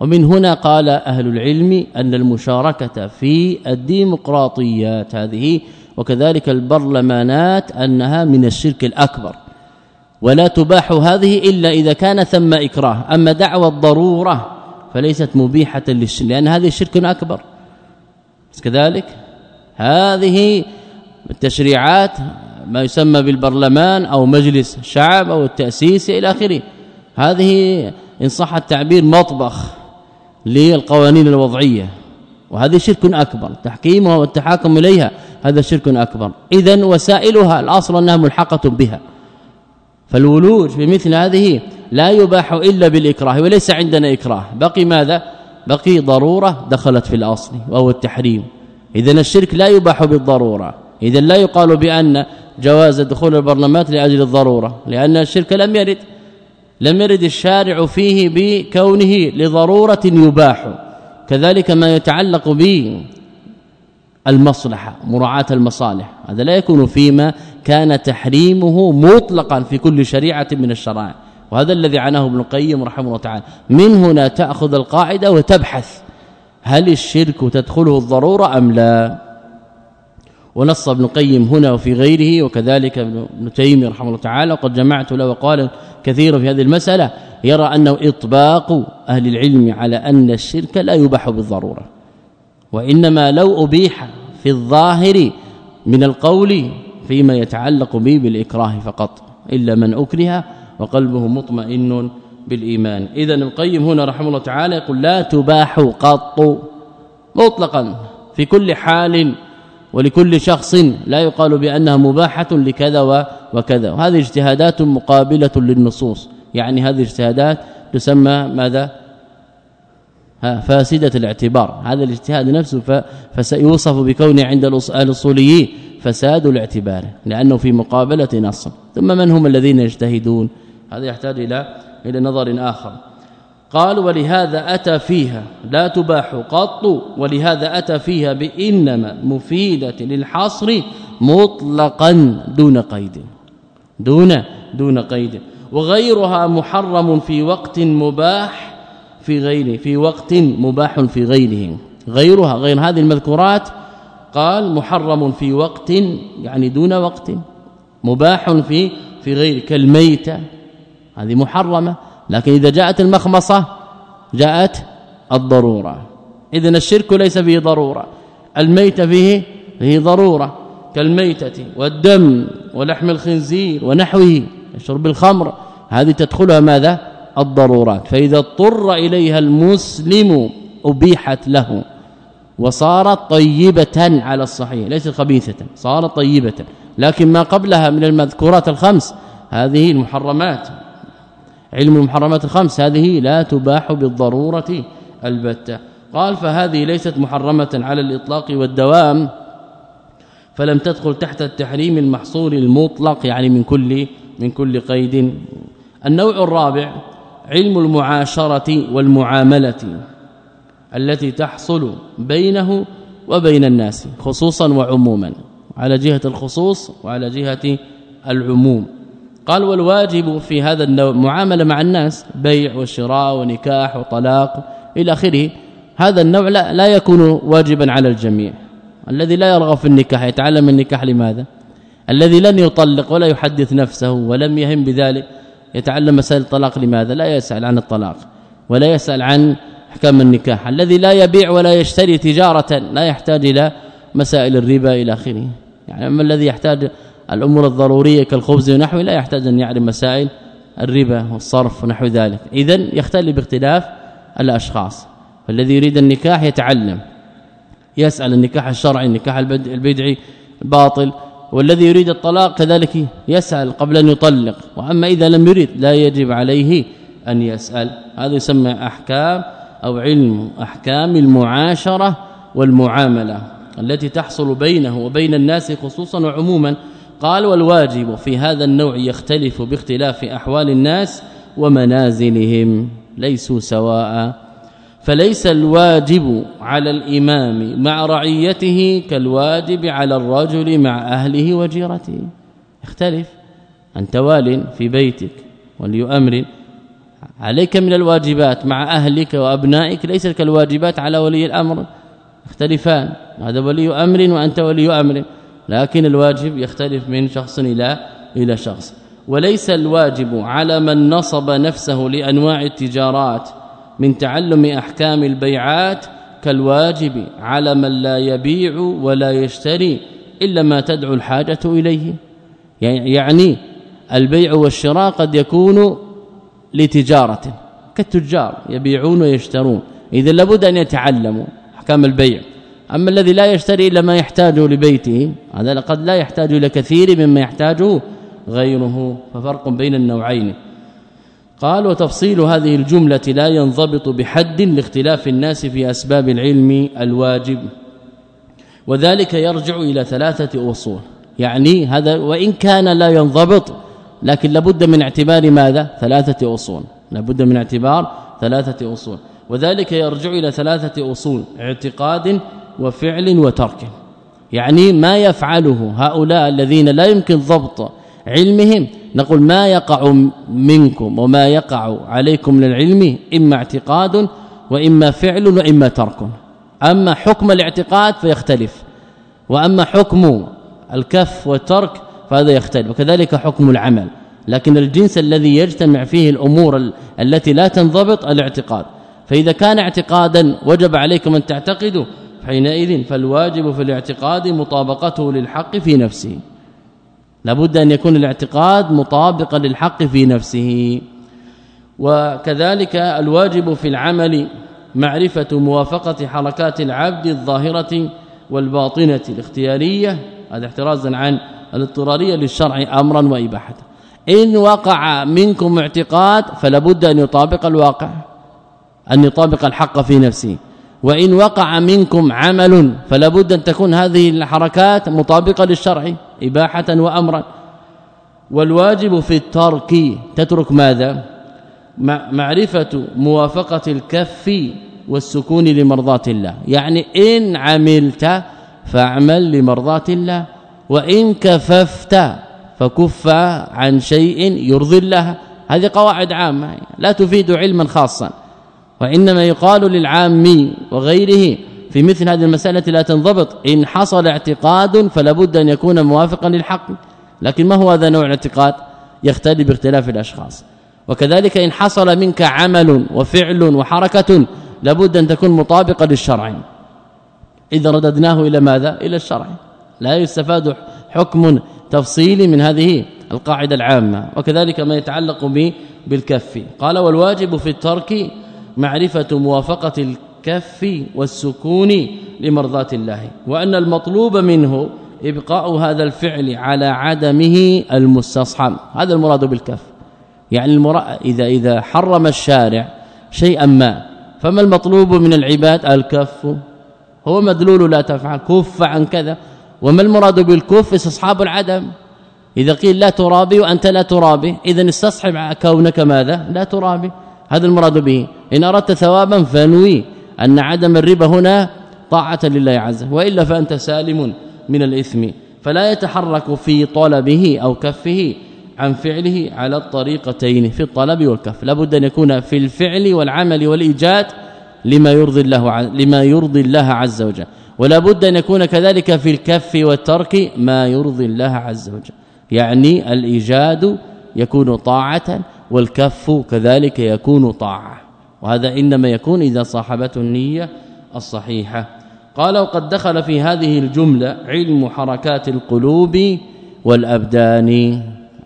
ومن هنا قال أهل العلم أن المشاركة في الديمقراطيات هذه وكذلك البرلمانات أنها من الشرك الأكبر. ولا تباح هذه إلا إذا كان ثم إكراه. أما دعوى الضرورة فليست مبيحة للشرك لأن هذه شرك أكبر. كذلك؟ هذه التشريعات ما يسمى بالبرلمان أو مجلس شعب أو التأسيس إلى آخره. هذه إن صح التعبير مطبخ للقوانين الوضعية وهذه شرك أكبر. تحكيمها والتحاكم إليها هذا شرك أكبر. إذا وسائلها الأصل أنها ملحقة بها. فالولوج بمثل هذه لا يباح إلا بالإكراه وليس عندنا إكراه. بقي ماذا؟ بقي ضرورة دخلت في الأصل وهو التحريم. اذا الشرك لا يباح بالضرورة. اذا لا يقال بأن جواز دخول البرلمانات لأجل الضرورة لأن الشرك لم يرد. لم يرد الشارع فيه بكونه لضرورة يباح. كذلك ما يتعلق به المصلحة مراعاة المصالح. هذا لا يكون فيما كان تحريمه مطلقا في كل شريعة من الشرائع. وهذا الذي عناه ابن القيم رحمه الله تعالى. من هنا تأخذ القاعدة وتبحث هل الشرك تدخله الضرورة أم لا. ونص ابن القيم هنا وفي غيره وكذلك ابن تيمية رحمه الله تعالى. وقد جمعت له وقال كثيرا في هذه المسألة. يرى أنه إطباق أهل العلم على أن الشرك لا يباح بالضرورة. وإنما لو أبيح في الظاهر من القول فيما يتعلق به بالإكراه فقط. إلا من أكره وقلبه مطمئن بالإيمان. إذا القيم هنا رحمه الله تعالى يقول لا تباح قط. مطلقا. في كل حال ولكل شخص لا يقال بأنها مباحة لكذا وكذا. وهذه اجتهادات مقابلة للنصوص. يعني هذه الاجتهادات تسمى ماذا؟ فاسدة الاعتبار. هذا الاجتهاد نفسه فسيوصف بكونه عند الأصوليين فساد الاعتبار لأنه في مقابلة نص. ثم من هم الذين يجتهدون؟ هذا يحتاج إلى إلى نظر آخر. قال ولهذا أتى فيها لا تباح قط ولهذا أتى فيها بإنما مفيدة للحصر مطلقا دون قيد. دون دون قيد. وغيرها محرم في وقت مباح في غيره في وقت مباح في غيره. غيرها غير هذه المذكورات قال محرم في وقت يعني دون وقت مباح في في غير كالميتة. هذه محرمة لكن إذا جاءت المخمصة جاءت الضرورة. اذا الشرك ليس فيه ضرورة الميت فيه فيه ضرورة. كالميتة والدم ولحم الخنزير ونحوه شرب الخمر هذه تدخلها ماذا؟ الضرورات. فإذا اضطر إليها المسلم أبيحت له وصارت طيبة على الصحيح ليست خبيثة صارت طيبة. لكن ما قبلها من المذكورات الخمس هذه المحرمات. علم المحرمات الخمس هذه لا تباح بالضرورة البتة. قال فهذه ليست محرمة على الإطلاق والدوام فلم تدخل تحت التحريم المحصور المطلق يعني من كل من كل قيد. النوع الرابع علم المعاشرة والمعاملة التي تحصل بينه وبين الناس خصوصا وعموما على جهة الخصوص وعلى جهة العموم. قال والواجب في هذا النوع معاملة مع الناس بيع وشراء ونكاح وطلاق إلى آخره. هذا النوع لا, لا يكون واجبا على الجميع. الذي لا يرغب في النكاح يتعلم النكاح لماذا؟ الذي لن يطلق ولا يحدث نفسه ولم يهم بذلك يتعلم مسائل الطلاق لماذا؟ لا يسأل عن الطلاق ولا يسأل عن إحكام النكاح. الذي لا يبيع ولا يشتري تجارة لا يحتاج إلى مسائل الربا إلى آخره. يعني أما الذي يحتاج الأمور الضرورية كالخبز ونحوه لا يحتاج أن يعلم مسائل الربا والصرف ونحو ذلك. اذا يختلف باختلاف الأشخاص. فالذي يريد النكاح يتعلم. يسأل النكاح الشرعي النكاح البدعي باطل والذي يريد الطلاق كذلك يسأل قبل أن يطلق. وأما إذا لم يريد لا يجب عليه أن يسأل. هذا يسمى أحكام أو علم أحكام المعاشرة والمعاملة التي تحصل بينه وبين الناس خصوصا وعموما. قال والواجب في هذا النوع يختلف باختلاف أحوال الناس ومنازلهم ليسوا سواء. فليس الواجب على الإمام مع رعيته كالواجب على الرجل مع أهله وجيرته. يختلف. أنت وال في بيتك ولي أمر. عليك من الواجبات مع أهلك وأبنائك ليست كالواجبات على ولي الأمر. يختلفان. هذا ولي أمر وأنت ولي أمر. لكن الواجب يختلف من شخص إلى إلى شخص. وليس الواجب على من نصب نفسه لأنواع التجارات من تعلم أحكام البيعات كالواجب على من لا يبيع ولا يشتري إلا ما تدعو الحاجة إليه. يعني البيع والشراء قد يكون لتجارة كالتجار يبيعون ويشترون. إذا لابد أن يتعلموا أحكام البيع. أما الذي لا يشتري إلا ما يحتاجه لبيته هذا قد لا يحتاج إلى كثير مما يحتاجه غيره ففرق بين النوعين. قال وتفصيل هذه الجملة لا ينضبط بحد لاختلاف الناس في أسباب العلم الواجب وذلك يرجع إلى ثلاثة أصول. يعني هذا وإن كان لا ينضبط لكن لابد من اعتبار ماذا؟ ثلاثة أصول. لابد من اعتبار ثلاثة أصول. وذلك يرجع إلى ثلاثة أصول اعتقاد وفعل وترك. يعني ما يفعله هؤلاء الذين لا يمكن ضبط علمهم نقول ما يقع منكم وما يقع عليكم من العلم إما اعتقاد وإما فعل وإما ترك. أما حكم الاعتقاد فيختلف وأما حكم الكف والترك فهذا يختلف وكذلك حكم العمل. لكن الجنس الذي يجتمع فيه الأمور التي لا تنضبط الاعتقاد. فإذا كان اعتقادا وجب عليكم أن تعتقدوا حينئذ فالواجب في الاعتقاد مطابقته للحق في نفسه. لابد أن يكون الاعتقاد مطابقا للحق في نفسه. وكذلك الواجب في العمل معرفة موافقة حركات العبد الظاهرة والباطنة الاختيارية هذا احترازا عن الاضطرارية للشرع امرا وإباحة. إن وقع منكم اعتقاد فلا بد أن يطابق الواقع أن يطابق الحق في نفسه. وإن وقع منكم عمل فلا بد أن تكون هذه الحركات مطابقة للشرع إباحة وأمرا. والواجب في الترك تترك ماذا؟ معرفة موافقة الكف والسكون لمرضات الله. يعني إن عملت فاعمل لمرضات الله وإن كففت فكف عن شيء يرضي الله. هذه قواعد عامة لا تفيد علما خاصا. وإنما يقال للعام وغيره في مثل هذه المسألة لا تنضبط. إن حصل اعتقاد فلا بد أن يكون موافقا للحق. لكن ما هو هذا نوع الاعتقاد؟ يختلف باختلاف الأشخاص. وكذلك إن حصل منك عمل وفعل وحركة لابد أن تكون مطابقة للشرع. إذا رددناه إلى ماذا؟ إلى الشرع. لا يستفاد حكم تفصيلي من هذه القاعدة العامة. وكذلك ما يتعلق بالكف. قال والواجب في الترك معرفة موافقة الكف والسكون لمرضات الله وأن المطلوب منه إبقاء هذا الفعل على عدمه المستصحب هذا المراد بالكف. يعني المراد إذا إذا حرم الشارع شيئا ما فما المطلوب من العباد؟ الكف. هو مدلول لا تفعل كف عن كذا. وما المراد بالكف؟ استصحاب العدم. إذا قيل لا ترابي وأنت لا ترابي اذا استصحب كونك ماذا؟ لا ترابي. هذا المراد به. إن أردت ثوابا فانوي أن عدم الربا هنا طاعة لله عز وإلا فأنت سالم من الإثم فلا يتحرك في طلبه أو كفه عن فعله على الطريقتين في الطلب والكف. لابد أن يكون في الفعل والعمل والإيجاد لما يرضي الله لما يرضي الله عز وجل. ولا بد أن يكون كذلك في الكف والترك ما يرضي الله عز وجل. يعني الإيجاد يكون طاعة والكف كذلك يكون طاعة. وهذا إنما يكون إذا صاحبته النية الصحيحة. قال وقد دخل في هذه الجملة علم حركات القلوب والأبدان.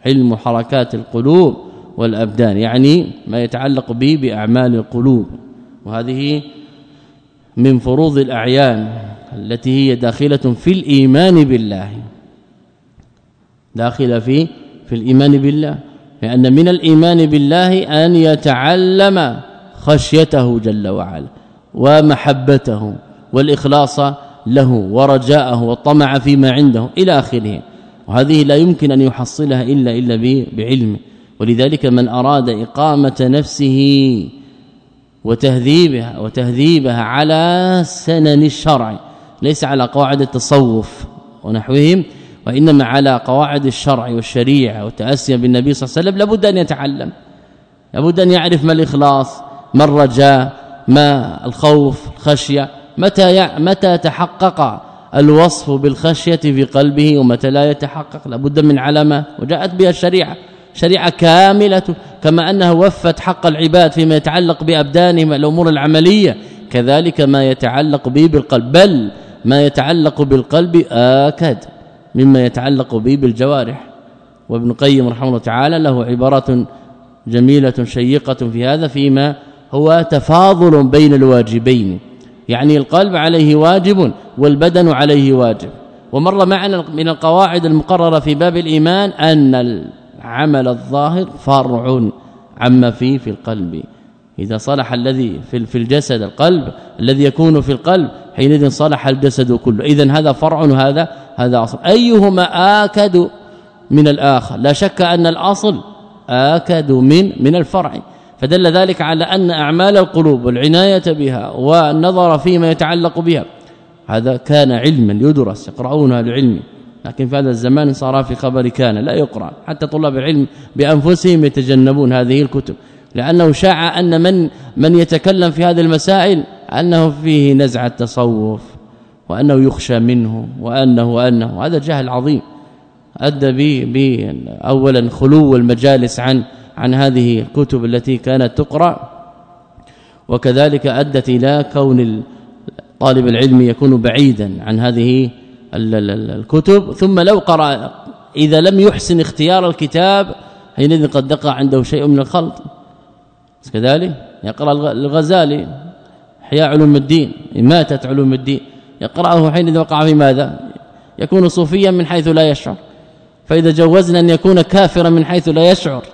علم حركات القلوب والأبدان يعني ما يتعلق به بأعمال القلوب. وهذه من فروض الأعيان التي هي داخلة في الإيمان بالله. داخله في في الإيمان بالله لأن من الإيمان بالله أن يتعلم خشيته جل وعلا ومحبته والإخلاص له ورجاءه والطمع فيما عنده إلى آخره. وهذه لا يمكن أن يحصلها إلا إلا بعلمه. ولذلك من أراد إقامة نفسه وتهذيبها وتهذيبها على سنن الشرع ليس على قواعد التصوف ونحوهم وإنما على قواعد الشرع والشريعة والتاسي بالنبي صلى الله عليه وسلم. لابد أن يتعلم لابد أن يعرف ما الإخلاص ما الرجاء ما الخوف الخشية متى متى تحقق الوصف بالخشية في قلبه ومتى لا يتحقق؟ لابد من علامات وجاءت بها الشريعة. شريعة كاملة كما أنها وفت حق العباد فيما يتعلق بأبدانهم الأمور العملية كذلك ما يتعلق به بالقلب بل ما يتعلق بالقلب آكد مما يتعلق به بالجوارح. وابن قيم رحمه الله تعالى له عبارات جميلة شيقة في هذا فيما هو تفاضل بين الواجبين. يعني القلب عليه واجب والبدن عليه واجب. ومر معنا من القواعد المقررة في باب الإيمان أن العمل الظاهر فرع عما فيه في القلب. إذا صلح الذي في الجسد القلب الذي يكون في القلب حينئذ صلح الجسد كله. اذا هذا فرع وهذا هذا أصل. أيهما آكد من الآخر؟ لا شك أن الأصل آكد من من الفرع. فدل ذلك على أن أعمال القلوب والعناية بها والنظر فيما يتعلق بها هذا كان علما يدرس يقرؤونها العلم. لكن في هذا الزمان صار في خبر كان لا يقرأ حتى طلاب العلم بأنفسهم يتجنبون هذه الكتب. لأنه شاع أن من من يتكلم في هذه المسائل أنه فيه نزعه تصوف وأنه يخشى منه وأنه وأنه. هذا جهل عظيم أدى به اولا خلو المجالس عن عن هذه الكتب التي كانت تقرأ وكذلك أدت إلى كون طالب العلم يكون بعيدا عن هذه الكتب. ثم لو قرأ إذا لم يحسن اختيار الكتاب حينئذ قد دقى عنده شيء من الخلط. كذلك يقرأ الغزالي إحياء علوم الدين ماتت علوم الدين يقرأه حينئذ وقع في ماذا؟ يكون صوفيا من حيث لا يشعر. فإذا جوزنا أن يكون كافرا من حيث لا يشعر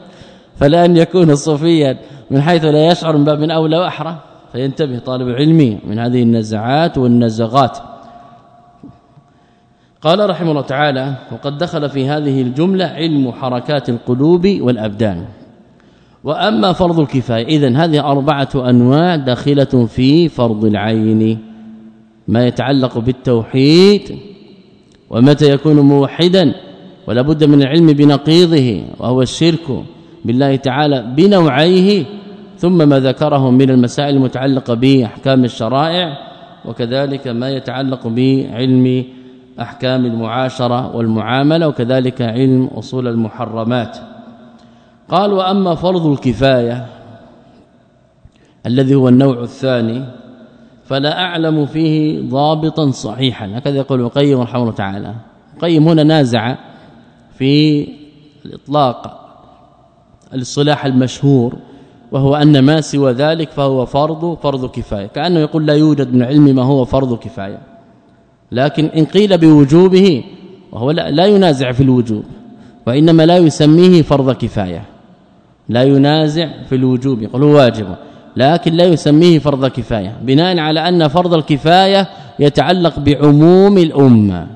فلا ان يكون صوفيا من حيث لا يشعر من باب أولى وأحرى. فينتبه طالب العلم من هذه النزعات والنزغات. قال رحمه الله تعالى وقد دخل في هذه الجملة علم حركات القلوب والأبدان. وأما فرض الكفاية اذا هذه أربعة أنواع داخلة في فرض العين. ما يتعلق بالتوحيد ومتى يكون موحدا ولا بد من العلم بنقيضه وهو الشرك. بالله تعالى بنوعيه ثم ما ذكره من المسائل المتعلقة بأحكام الشرائع وكذلك ما يتعلق بعلم أحكام المعاشرة والمعاملة وكذلك علم أصول المحرمات. قال وأما فرض الكفاية الذي هو النوع الثاني فلا أعلم فيه ضابطا صحيحا. هكذا يقول القيم رحمه الله تعالى. القيم هنا نازع في الإطلاق. الاصطلاح المشهور وهو أن ما سوى ذلك فهو فرض فرض كفاية. كأنه يقول لا يوجد من علم ما هو فرض كفاية. لكن إن قيل بوجوبه وهو لا, لا ينازع في الوجوب وإنما لا يسميه فرض كفاية. لا ينازع في الوجوب يقول هو واجب لكن لا يسميه فرض كفاية. بناء على أن فرض الكفاية يتعلق بعموم الأمة.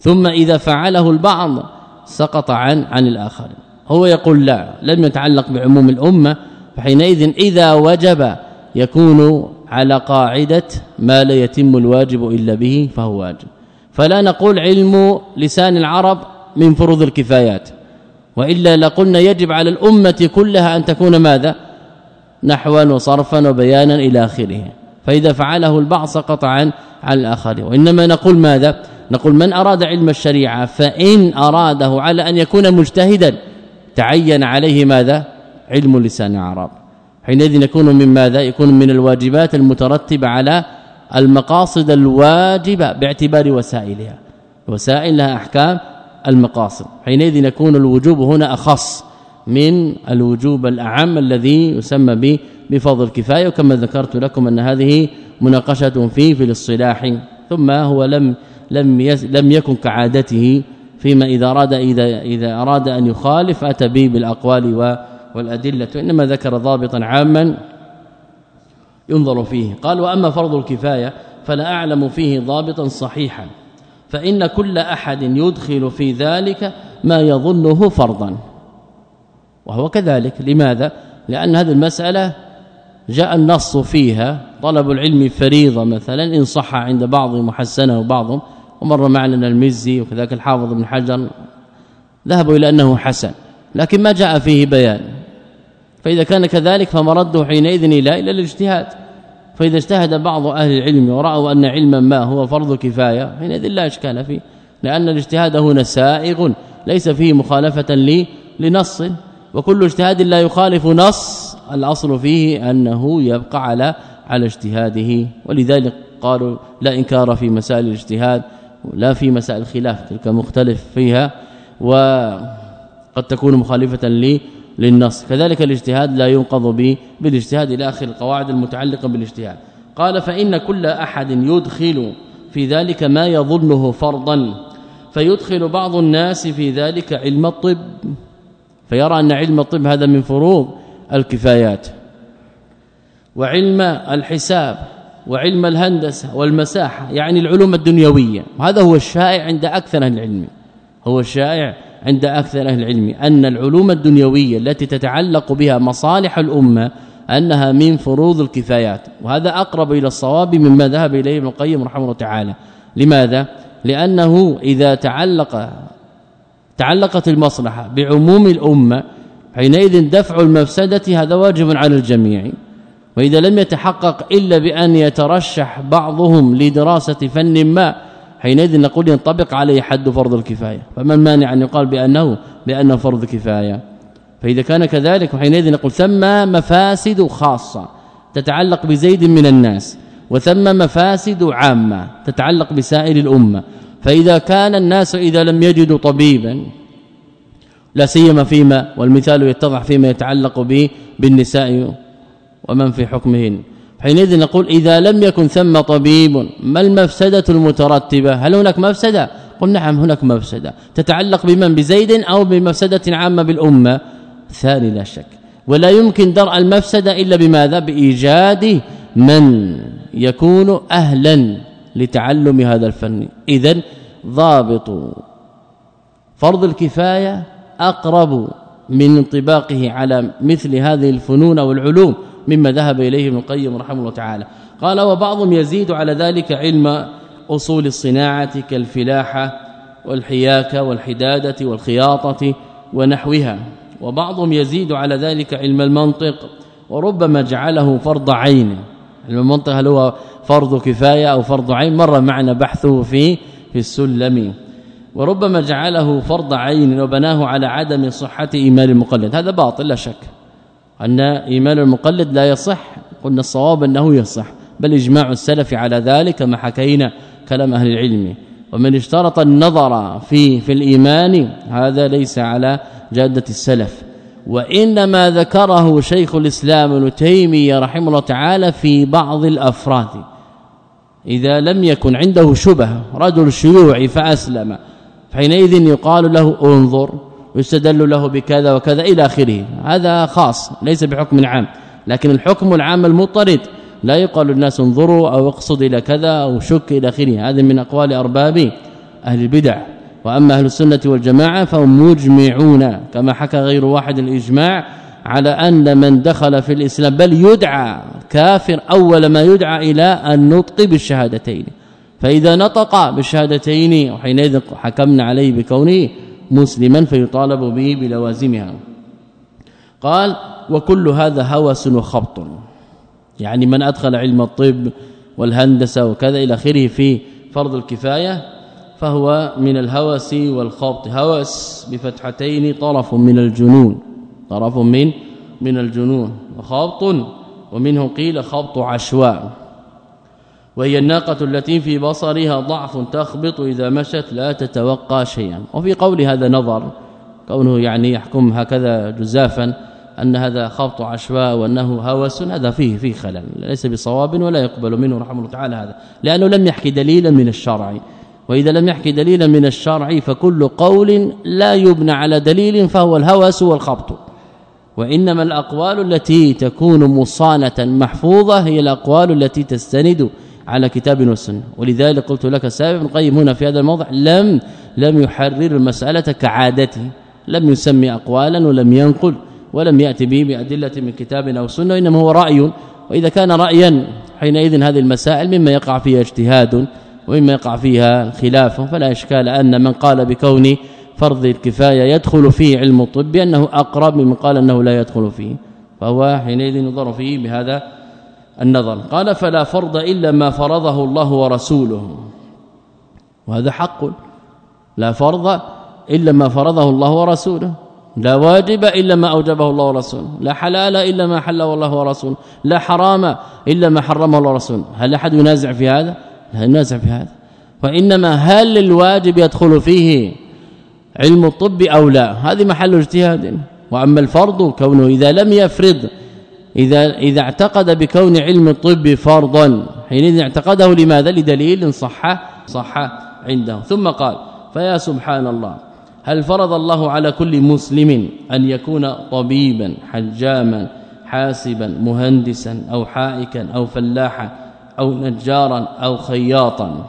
ثم إذا فعله البعض سقط عن عن الآخرين. هو يقول لا لم يتعلق بعموم الأمة فحينئذ إذا وجب يكون على قاعدة ما لا يتم الواجب إلا به فهو واجب. فلا نقول علم لسان العرب من فروض الكفايات وإلا لقلنا يجب على الأمة كلها أن تكون ماذا؟ نحوا وصرفا وبيانا إلى آخره. فإذا فعله البعض سقط عن عن الاخرين وإنما نقول ماذا؟ نقول من أراد علم الشريعة فإن أراده على أن يكون مجتهدا تعين عليه ماذا؟ علم لسان العرب حينئذ يكون من ماذا؟ يكون من الواجبات المترتبه على المقاصد الواجبة باعتبار وسائلها. وسائل لها أحكام المقاصد. حينئذ يكون الوجوب هنا أخص من الوجوب الأعم الذي يسمى بفضل الكفاية. وكما ذكرت لكم أن هذه مناقشة فيه في الاصطلاح. ثم هو لم لم لم يكن كعادته فيما إذا أراد إذا إذا أراد أن يخالف أتى به بالأقوال والأدلة انما ذكر ضابطا عاما ينظر فيه. قال وأما فرض الكفاية فلا أعلم فيه ضابطا صحيحا فإن كل أحد يدخل في ذلك ما يظنه فرضا. وهو كذلك. لماذا؟ لأن هذه المسألة جاء النص فيها. طلب العلم فريضة مثلا إن صح عند بعض محسنه وبعضهم. ومر معنا المزي وكذلك الحافظ بن حجر ذهبوا إلى أنه حسن لكن ما جاء فيه بيان. فإذا كان كذلك فمرده حينئذ إلى إلى الاجتهاد. فإذا اجتهد بعض أهل العلم ورأوا أن علما ما هو فرض كفاية حينئذ لا إشكال فيه لأن الاجتهاد هنا سائغ ليس فيه مخالفة لي لنص. وكل اجتهاد لا يخالف نص الأصل فيه أنه يبقى على على اجتهاده. ولذلك قالوا لا إنكار في مسائل الاجتهاد. لا في مسائل الخلاف تلك مختلف فيها وقد تكون مخالفة لي للنص. كذلك الاجتهاد لا ينقض به بالاجتهاد إلى آخر القواعد المتعلقة بالاجتهاد. قال فإن كل أحد يدخل في ذلك ما يظنه فرضا فيدخل بعض الناس في ذلك علم الطب. فيرى أن علم الطب هذا من فروض الكفايات وعلم الحساب. وعلم الهندسة والمساحة يعني العلوم الدنيوية. وهذا هو الشائع عند أكثر أهل العلم. هو الشائع عند أكثر أهل العلم. أن العلوم الدنيوية التي تتعلق بها مصالح الأمة أنها من فروض الكفايات. وهذا أقرب إلى الصواب مما ذهب إليه ابن القيم رحمه الله تعالى. لماذا؟ لأنه إذا تعلق تعلقت المصلحة بعموم الأمة حينئذ دفع المفسدة هذا واجب على الجميع. وإذا لم يتحقق إلا بأن يترشح بعضهم لدراسة فن ما حينئذ نقول ينطبق عليه حد فرض الكفاية. فما المانع أن يقال بانه بانه فرض كفاية. فإذا كان كذلك حينئذ نقول ثم مفاسد خاصة تتعلق بزيد من الناس وثم مفاسد عامة تتعلق بسائر الأمة. فإذا كان الناس إذا لم يجدوا طبيبا لا سيما فيما والمثال يتضح فيما يتعلق به بالنساء ومن في حكمهن. حينئذ نقول إذا لم يكن ثم طبيب ما المفسدة المترتبة؟ هل هناك مفسدة؟ قل نعم هناك مفسدة. تتعلق بمن؟ بزيد أو بمفسدة عامة بالأمة؟ ثاني لا شك. ولا يمكن درء المفسدة إلا بماذا؟ بإيجاد من يكون أهلا لتعلم هذا الفن. اذا ضابط فرض الكفاية أقرب من انطباقه على مثل هذه الفنون والعلوم. مما ذهب إليه ابن القيم رحمه الله تعالى. قال وبعضهم يزيد على ذلك علم أصول الصناعة كالفلاحة والحياكة والحدادة والخياطة ونحوها. وبعضهم يزيد على ذلك علم المنطق وربما جعله فرض عين. علم المنطق هل هو فرض كفاية أو فرض عين؟ مر معنا بحثه في في السلم. وربما جعله فرض عين وبناه على عدم صحة ايمان المقلد. هذا باطل لا شك. أن إيمان المقلد لا يصح. قلنا الصواب أنه يصح. بل إجماع السلف على ذلك ما حكينا كلام أهل العلم. ومن اشترط النظر في في الإيمان هذا ليس على جادة السلف. وإنما ذكره شيخ الإسلام ابن تيمية رحمه الله تعالى في بعض الأفراد. إذا لم يكن عنده شبهه رجل شيوعي فأسلم حينئذ يقال له انظر. يستدل له بكذا وكذا إلى آخره. هذا خاص ليس بحكم عام لكن الحكم العام المضطرد. لا يقال للناس انظروا أو اقصد إلى كذا أو شك إلى آخره. هذا من أقوال أرباب أهل البدع. وأما أهل السنة والجماعة فهم مجمعون كما حكى غير واحد الإجماع على أن من دخل في الإسلام بل يدعى كافر أول ما يدعى إلى النطق بالشهادتين. فإذا نطق بالشهادتين وحينئذ حكمنا عليه بكونه مسلما فيطالب به بلوازمها. قال وكل هذا هوس وخبط. يعني من أدخل علم الطب والهندسة وكذا إلى آخره في فرض الكفاية فهو من الهوس والخبط. هوس بفتحتين طرف من الجنون. طرف من من الجنون. وخبط ومنه قيل خبط عشواء. وهي الناقة التي في بصرها ضعف تخبط إذا مشت لا تتوقع شيئا. وفي قول هذا نظر كونه يعني يحكم هكذا جزافا أن هذا خبط عشواء وأنه هوس هذا فيه فيه خلل. ليس بصواب ولا يقبل منه رحمه الله تعالى هذا. لأنه لم يحكي دليلا من الشرع. وإذا لم يحكي دليلا من الشرع فكل قول لا يبنى على دليل فهو الهوس والخبط. وإنما الأقوال التي تكون مصانة محفوظة هي الأقوال التي تستند على كتاب وسنة. ولذلك قلت لك سابقا القيم هنا في هذا الموضع لم لم يحرر المسألة كعادته. لم يسمي أقوالا ولم ينقل ولم يأتي به بأدلة من كتاب أو سنة انما هو رأي. وإذا كان رأيا حينئذ هذه المسائل مما يقع فيها اجتهاد ومما يقع فيها خلاف. فلا إشكال أن من قال بكون فرض الكفاية يدخل فيه علم الطب بأنه أقرب من قال أنه لا يدخل فيه. فهو حينئذ ينظر فيه بهذا النظر. قال فلا فرض إلا ما فرضه الله ورسوله. وهذا حق. لا فرض إلا ما فرضه الله ورسوله. لا واجب إلا ما أوجبه الله ورسوله. لا حلال إلا ما حله الله ورسوله. لا حرام إلا ما حرمه الله ورسوله. هل أحد ينازع في هذا؟ لا ينازع في هذا. وإنما هل الواجب يدخل فيه علم الطب أو لا؟ هذه محل اجتهاد. وأما الفرض كونه إذا لم يفرض إذا إذا اعتقد بكون علم الطب فرضا حينئذ اعتقده لماذا؟ لدليل صح صح عنده. ثم قال فيا سبحان الله هل فرض الله على كل مسلم أن يكون طبيبا حجاما حاسبا مهندسا أو حائكا أو فلاحا أو نجارا أو خياطا؟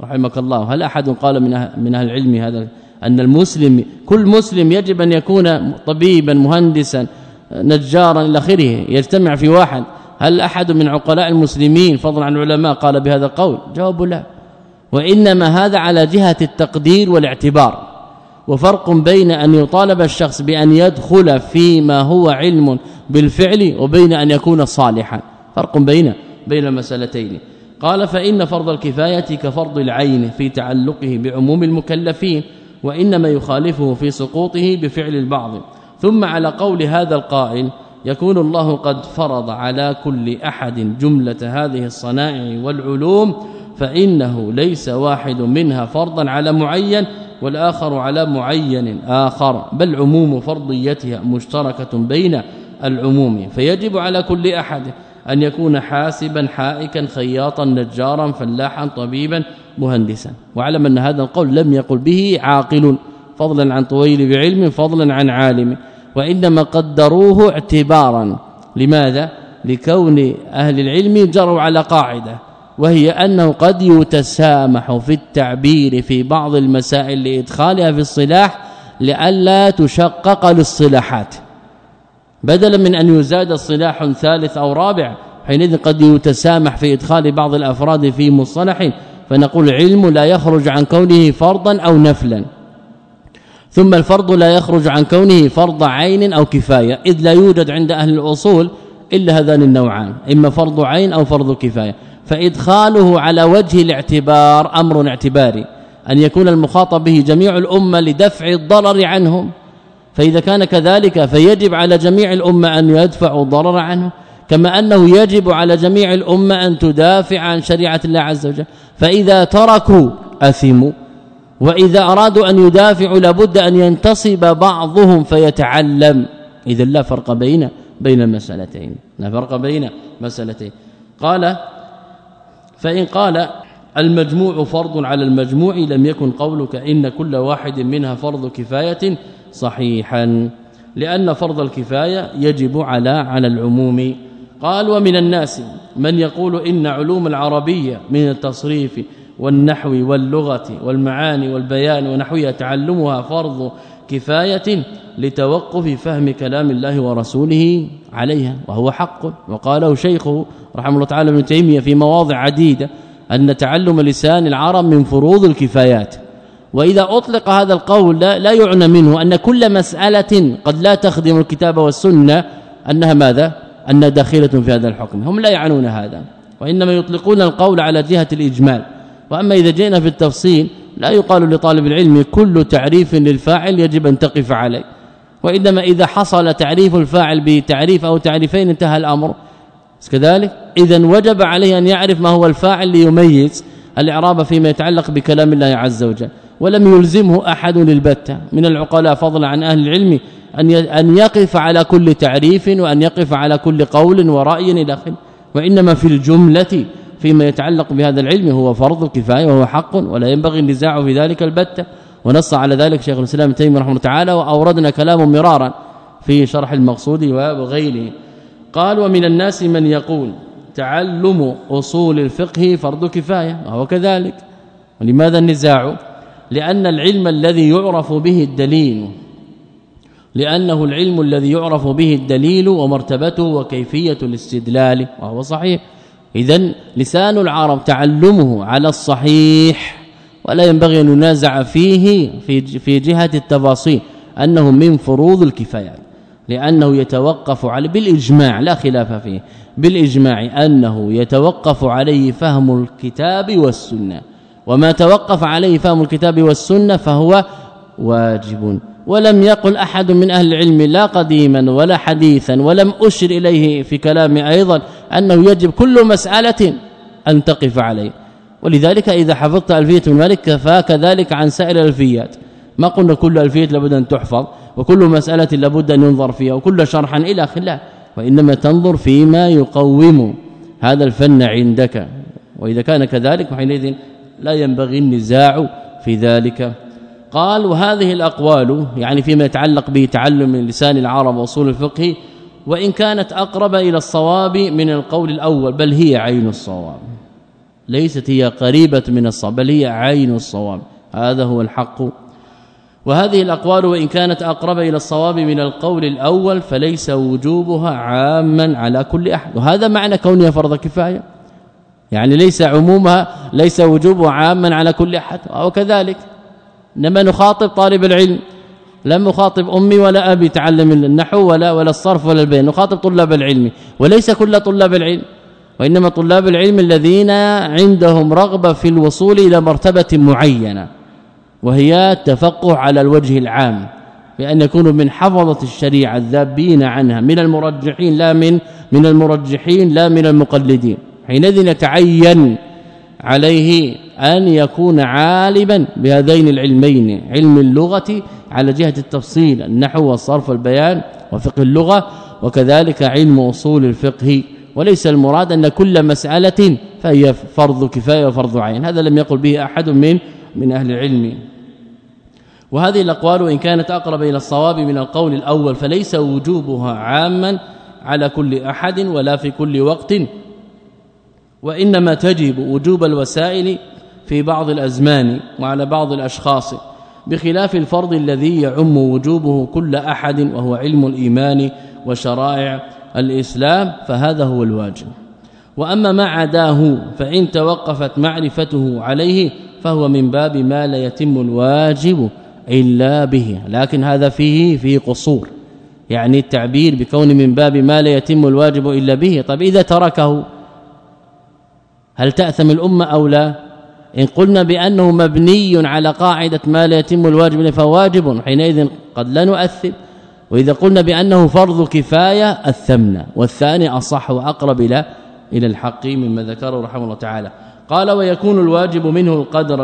رحمك الله. هل أحد قال من أه-، من أهل العلم هذا؟ أن المسلم كل مسلم يجب أن يكون طبيبا مهندسا نجارا إلى آخره يجتمع في واحد. هل أحد من عقلاء المسلمين فضلا عن العلماء قال بهذا القول؟ جواب لا. وإنما هذا على جهة التقدير والاعتبار. وفرق بين أن يطالب الشخص بأن يدخل فيما هو علم بالفعل وبين أن يكون صالحا. فرق بين بين المسألتين. قال فإن فرض الكفاية كفرض العين في تعلقه بعموم المكلفين وإنما يخالفه في سقوطه بفعل البعض. ثم على قول هذا القائل يكون الله قد فرض على كل أحد جملة هذه الصنائع والعلوم فإنه ليس واحد منها فرضا على معين والآخر على معين آخر بل عموم فرضيتها مشتركة بين العموم فيجب على كل أحد أن يكون حاسبا حائكا خياطا نجارا فلاحا طبيبا مهندسا. واعلم أن هذا القول لم يقل به عاقل. فضلا عن طويل بعلم فضلا عن عالم. وإنما قدروه اعتبارا. لماذا؟ لكون أهل العلم جروا على قاعدة وهي أنه قد يتسامح في التعبير في بعض المسائل لإدخالها في الصلاح لئلا تشقق للصلاحات. بدلا من أن يزاد الصلاح ثالث أو رابع حينئذ قد يتسامح في إدخال بعض الأفراد في مصطلح فنقول علم لا يخرج عن كونه فرضا أو نفلا. ثم الفرض لا يخرج عن كونه فرض عين أو كفاية إذ لا يوجد عند أهل الأصول إلا هذان النوعان إما فرض عين أو فرض كفاية. فإدخاله على وجه الاعتبار أمر اعتباري أن يكون المخاطب به جميع الأمة لدفع الضرر عنهم. فإذا كان كذلك فيجب على جميع الأمة أن يدفعوا الضرر عنه كما أنه يجب على جميع الأمة أن تدافع عن شريعة الله عز وجل. فإذا تركوا أثموا. وإذا أرادوا أن يدافعوا لابد أن ينتصب بعضهم فيتعلم. إذا لا فرق بين بين المسألتين. لا فرق بين مسألتين. قال فإن قال المجموع فرض على المجموع لم يكن قولك إن كل واحد منها فرض كفاية صحيحا لأن فرض الكفاية يجب على على العموم. قال ومن الناس من يقول إن علوم العربية من التصريف والنحو واللغة والمعاني والبيان ونحوها تعلمها فرض كفاية لتوقف فهم كلام الله ورسوله عليها وهو حق. وقاله شيخه رحمه الله تعالى ابن تيمية في مواضع عديدة أن تعلم لسان العرب من فروض الكفايات. وإذا أطلق هذا القول لا, لا يعنى منه أن كل مسألة قد لا تخدم الكتاب والسنة أنها ماذا؟ أن داخلة في هذا الحكم. هم لا يعنون هذا وإنما يطلقون القول على جهة الإجمال. وأما إذا جئنا في التفصيل لا يقال لطالب العلم كل تعريف للفاعل يجب أن تقف عليه وإنما إذا حصل تعريف الفاعل بتعريف أو تعريفين انتهى الأمر. كذلك إذا وجب عليه أن يعرف ما هو الفاعل ليميز الإعراب فيما يتعلق بكلام الله عز وجل ولم يلزمه أحد للبتة. من العقلاء فضلا عن أهل العلم أن أن يقف على كل تعريف وأن يقف على كل قول ورأي إلى آخره وإنما في الجملة فيما يتعلق بهذا العلم هو فرض الكفاية وهو حق ولا ينبغي النزاع في ذلك البتة ونص على ذلك شيخ الإسلام تيمية رحمه الله تعالى وأوردنا كلام مرارا في شرح المقصود وغيره قال ومن الناس من يقول تعلم أصول الفقه فرض كفاية وهو كذلك. ولماذا النزاع؟ لأن العلم الذي يعرف به الدليل لأنه العلم الذي يعرف به الدليل ومرتبته وكيفية الاستدلال وهو صحيح. اذا لسان العرب تعلمه على الصحيح ولا ينبغي أن ننازع فيه في في جهة التفاصيل أنه من فروض الكفايات لأنه يتوقف على بالإجماع لا خلاف فيه بالإجماع أنه يتوقف عليه فهم الكتاب والسنة وما توقف عليه فهم الكتاب والسنة فهو واجب. ولم يقل أحد من أهل العلم لا قديما ولا حديثا ولم أشر إليه في كلامي أيضا أنه يجب كل مسألة أن تقف عليه. ولذلك إذا حفظت ألفية بن مالك كفاك ذلك عن سائر الألفيات. ما قلنا كل ألفية لابد أن تحفظ وكل مسألة لابد أن ينظر فيها وكل شرحا إلى اخره وإنما تنظر فيما يقوم. هذا الفن عندك. وإذا كان كذلك فحينئذ لا ينبغي النزاع في ذلك. قال وهذه الأقوال يعني فيما يتعلق بتعلم لسان العرب وأصول الفقه وإن كانت أقرب إلى الصواب من القول الأول بل هي عين الصواب. ليست هي قريبة من الصواب بل هي عين الصواب. هذا هو الحق. وهذه الأقوال وإن كانت أقرب إلى الصواب من القول الأول فليس وجوبها عاما على كل أحد. وهذا معنى كونها فرض كفاية. يعني ليس عمومها ليس وجوبها عاما على كل أحد. أو انما نخاطب طالب العلم لم نخاطب أمي ولا أبي تعلم النحو ولا ولا الصرف ولا البيان نخاطب طلاب العلم وليس كل طلاب العلم وإنما طلاب العلم الذين عندهم رغبة في الوصول إلى مرتبة معينة وهي التفقه على الوجه العام بأن يكونوا من حفظة الشريعة الذابين عنها من المرجحين لا من من المرجحين لا من المقلدين حينئذ يتعين عليه أن يكون عالما بهذين العلمين علم اللغة على جهة التفصيل النحو والصرف والبيان وفقه اللغة وكذلك علم أصول الفقه. وليس المراد أن كل مسألة فهي فرض كفاية وفرض عين. هذا لم يقل به أحد من من أهل العلم. وهذه الأقوال وان كانت أقرب إلى الصواب من القول الأول فليس وجوبها عاما على كل أحد ولا في كل وقت. وإنما تجب وجوب الوسائل في بعض الأزمان وعلى بعض الأشخاص بخلاف الفرض الذي يعم وجوبه كل أحد وهو علم الإيمان وشرائع الإسلام فهذا هو الواجب. وأما ما عداه فإن توقفت معرفته عليه فهو من باب ما لا يتم الواجب إلا به. لكن هذا فيه فيه قصور. يعني التعبير بكون من باب ما لا يتم الواجب إلا به. طب إذا تركه هل تأثم الأمة أو لا؟ إن قلنا بأنه مبني على قاعدة ما لا يتم الواجب فواجب حينئذ قد لا نؤثم. وإذا قلنا بأنه فرض كفاية الثمن والثاني أصح وأقرب إلى إلى الحق مما ذكره رحمه الله تعالى. قال ويكون الواجب منه القدر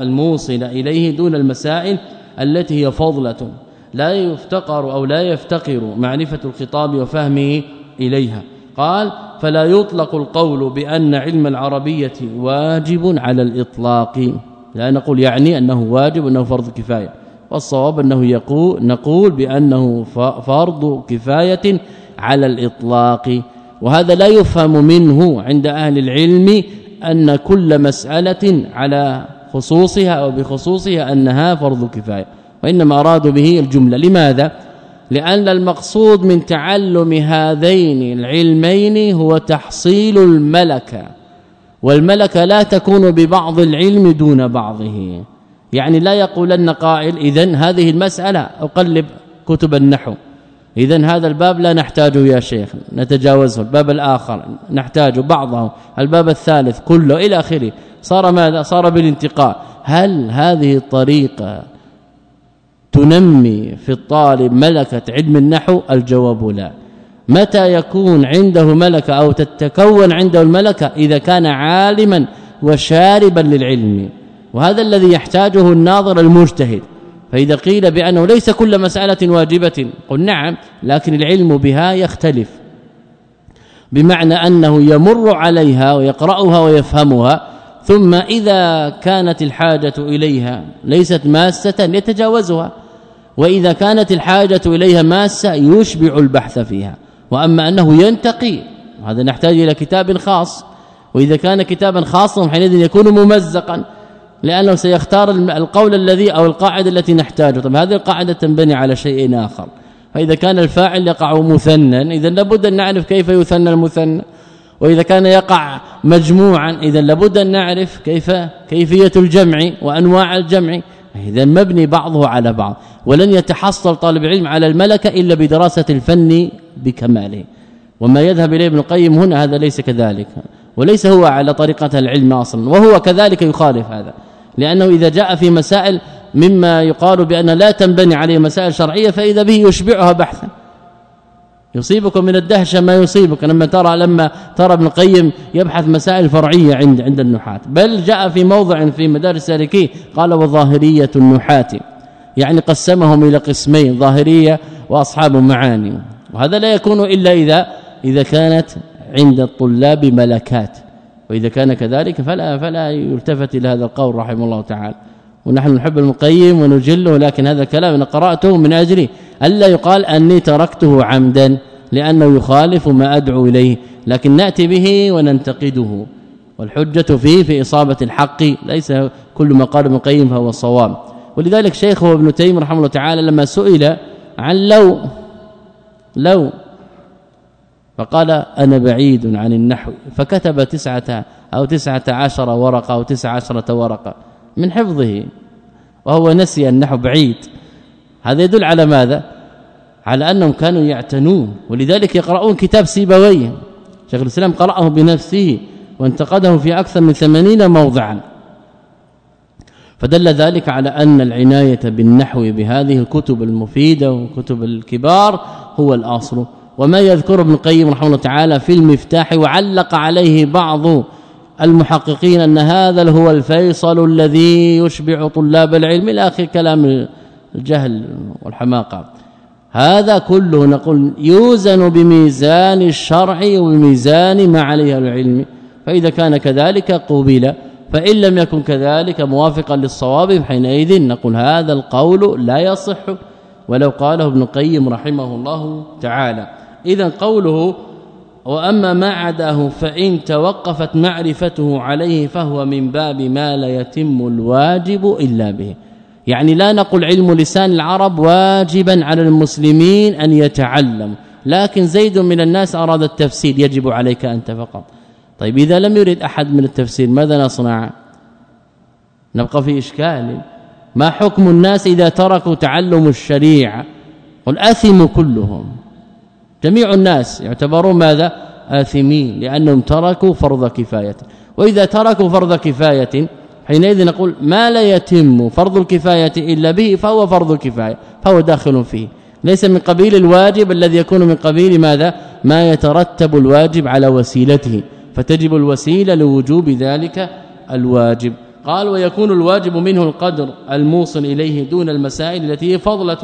الموصل إليه دون المسائل التي هي فضلة لا يفتقر أو لا يفتقر معرفة الخطاب وفهمه إليها. قال فلا يطلق القول بأن علم العربية واجب على الإطلاق. لا نقول يعني أنه واجب أنه فرض كفاية. والصواب أنه يقول نقول بأنه فرض كفاية على الإطلاق. وهذا لا يفهم منه عند أهل العلم أن كل مسألة على خصوصها أو بخصوصها أنها فرض كفاية. وإنما أرادوا به الجملة. لماذا؟ لأن المقصود من تعلم هذين العلمين هو تحصيل الملكة والملكة لا تكون ببعض العلم دون بعضه. يعني لا يقولن قائل اذا هذه المسألة أقلب كتب النحو. اذا هذا الباب لا نحتاجه يا شيخ نتجاوزه. الباب الآخر نحتاج بعضه. الباب الثالث كله إلى آخره. صار ماذا؟ صار بالانتقاء. هل هذه الطريقة تنمي في الطالب ملكة علم النحو؟ الجواب لا. متى يكون عنده ملكة أو تتكون عنده الملكة إذا كان عالما وشاربا للعلم؟ وهذا الذي يحتاجه الناظر المجتهد. فإذا قيل بأنه ليس كل مسألة واجبة قل نعم لكن العلم بها يختلف. بمعنى أنه يمر عليها ويقرأها ويفهمها ثم إذا كانت الحاجة إليها ليست ماسة يتجاوزها. وإذا كانت الحاجة إليها ماسة يشبع البحث فيها وأما أنه ينتقي هذا نحتاج إلى كتاب خاص وإذا كان كتابا خاصا حينئذ يكون ممزقا لأنه سيختار القول الذي أو القاعدة التي نحتاجه طب هذه القاعدة تنبني على شيء آخر. فإذا كان الفاعل يقع مثنى إذا لابد أن نعرف كيف يثنى المثنى. وإذا كان يقع مجموعا إذا لابد أن نعرف كيف كيفية الجمع وأنواع الجمع. اذا مبني بعضه على بعض ولن يتحصل طالب العلم على الملكة إلا بدراسة الفن بكماله. وما يذهب إليه ابن القيم هنا هذا ليس كذلك وليس هو على طريقة العلم أصلا وهو كذلك يخالف هذا لأنه إذا جاء في مسائل مما يقال بأن لا تنبني عليه مسائل شرعية فإذا به يشبعها بحثا. يصيبكم من الدهشة ما يصيبك. لما ترى لما ترى ابن القيم يبحث مسائل فرعية عند عند النحاة. بل جاء في موضع في مدارس السالكين قال وظاهرية النحاة. يعني قسمهم إلى قسمين ظاهرية وأصحاب معاني. وهذا لا يكون إلا إذا إذا كانت عند الطلاب ملكات. وإذا كان كذلك فلا فلا يلتفت إلى هذا القول رحمه الله تعالى. ونحن نحب المقيم ونجله لكن هذا الكلام أنا قرأته من أجل ألا يقال أني تركته عمدا لأنه يخالف ما أدعو إليه لكن نأتي به وننتقده. والحجة فيه في إصابة الحق ليس كل ما قال ابن القيم فهو الصواب ولذلك شيخه ابن تيمية رحمه الله تعالى لما سئل عن لو لو فقال أنا بعيد عن النحو فكتب تسعة أو تسعة عشر ورقة أو تسعة عشرة ورقة. من حفظه وهو نسي النحو بعيد. هذا يدل على ماذا؟ على أنهم كانوا يعتنون ولذلك يقرؤون كتاب سيبويه شيخ الإسلام قرأه بنفسه وانتقده في أكثر من ثمانين موضعا. فدل ذلك على أن العناية بالنحو بهذه الكتب المفيدة وكتب الكبار هو الأصل. وما يذكر ابن القيم رحمه الله تعالى في المفتاح وعلق عليه بعض المحققين أن هذا هو الفيصل الذي يشبع طلاب العلم إلى آخر كلام الجهل والحماقة. هذا كله نقول يوزن بميزان الشرع وبميزان ما عليه العلم. فإذا كان كذلك قبل فإن لم يكن كذلك موافقا للصواب حينئذ نقول هذا القول لا يصح. ولو قاله ابن القيم رحمه الله تعالى. اذا قوله وأما ما عداه فإن توقفت معرفته عليه فهو من باب ما لا يتم الواجب إلا به. يعني لا نقول علم لسان العرب واجبا على المسلمين أن يتعلم لكن زيد من الناس أراد التفسير يجب عليك أنت فقط. طيب إذا لم يرد أحد من التفسير ماذا نصنع؟ نبقى في إشكال. ما حكم الناس إذا تركوا تعلم الشريعة؟ اثموا كلهم. جميع الناس يعتبرون ماذا؟ آثمين لأنهم تركوا فرض كفاية. وإذا تركوا فرض كفاية حينئذ نقول ما لا يتم فرض الكفاية إلا به فهو فرض الكفايه فهو داخل فيه. ليس من قبيل الواجب الذي يكون من قبيل ماذا؟ ما يترتب الواجب على وسيلته. فتجب الوسيلة لوجوب ذلك الواجب. قال ويكون الواجب منه القدر الموصل إليه دون المسائل التي هي فضلة.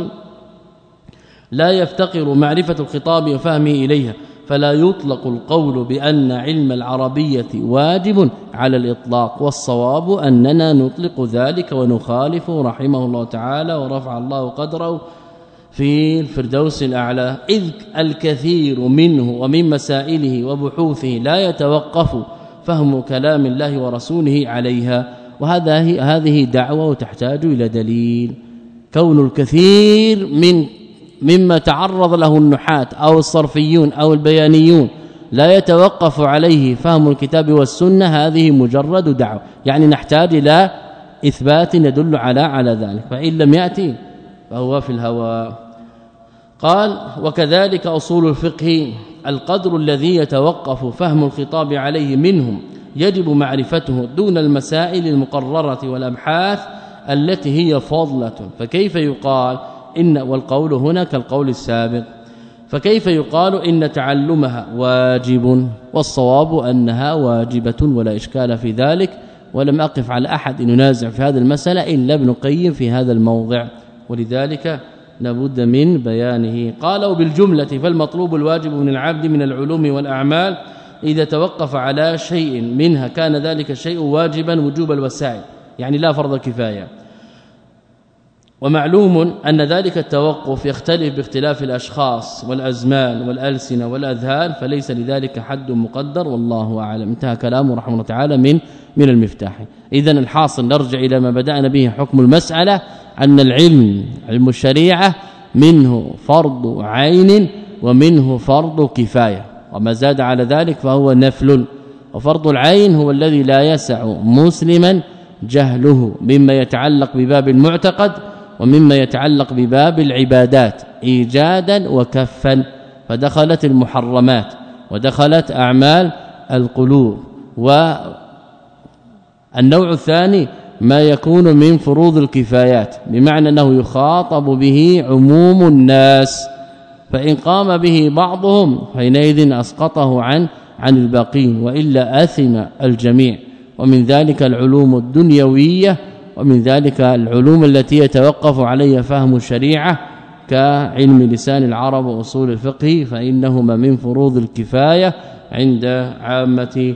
لا يفتقر معرفة الخطاب وفهمه إليها فلا يطلق القول بأن علم العربية واجب على الإطلاق والصواب أننا نطلق ذلك ونخالف رحمه الله تعالى ورفع الله قدره في الفردوس الأعلى إذ الكثير منه ومن مسائله وبحوثه لا يتوقف فهم كلام الله ورسوله عليها وهذا هذه دعوة تحتاج إلى دليل. كون الكثير من مما تعرض له النحاة أو الصرفيون أو البيانيون لا يتوقف عليه فهم الكتاب والسنة هذه مجرد دعوة. يعني نحتاج إلى إثبات يدل على على ذلك. فإن لم يأتي فهو في الهوى. قال وكذلك أصول الفقه القدر الذي يتوقف فهم الخطاب عليه منهم يجب معرفته دون المسائل المقررة والأبحاث التي هي فضلة. فكيف يقال؟ إن والقول هنا كالقول السابق. فكيف يقال إن تعلمها واجب والصواب أنها واجبة ولا إشكال في ذلك؟ ولم أقف على أحد ينازع في هذه المسألة إلا ابن قيم في هذا الموضع. ولذلك لابد من بيانه. قالوا بالجملة فالمطلوب الواجب من العبد من العلوم والأعمال إذا توقف على شيء منها كان ذلك الشيء واجبا وجوب الوسائل. يعني لا فرض كفايه ومعلوم أن ذلك التوقف يختلف باختلاف الأشخاص والأزمان والألسنة والأذهان فليس لذلك حد مقدر والله أعلم. انتهى كلامه رحمه الله تعالى من من المفتاح. اذا الحاصل نرجع إلى ما بدأنا به حكم المسألة أن العلم علم الشريعة منه فرض عين ومنه فرض كفاية. وما زاد على ذلك فهو نفل. وفرض العين هو الذي لا يسع مسلما جهله مما يتعلق بباب المعتقد ومما يتعلق بباب العبادات إيجادا وكفا فدخلت المحرمات ودخلت أعمال القلوب. والنوع الثاني ما يكون من فروض الكفايات بمعنى أنه يخاطب به عموم الناس. فإن قام به بعضهم حينئذ أسقطه عن عن الباقين وإلا أثم الجميع. ومن ذلك العلوم الدنيوية ومن ذلك العلوم التي يتوقف عليها فهم الشريعة كعلم لسان العرب وأصول الفقه فإنهما من فروض الكفاية عند عامة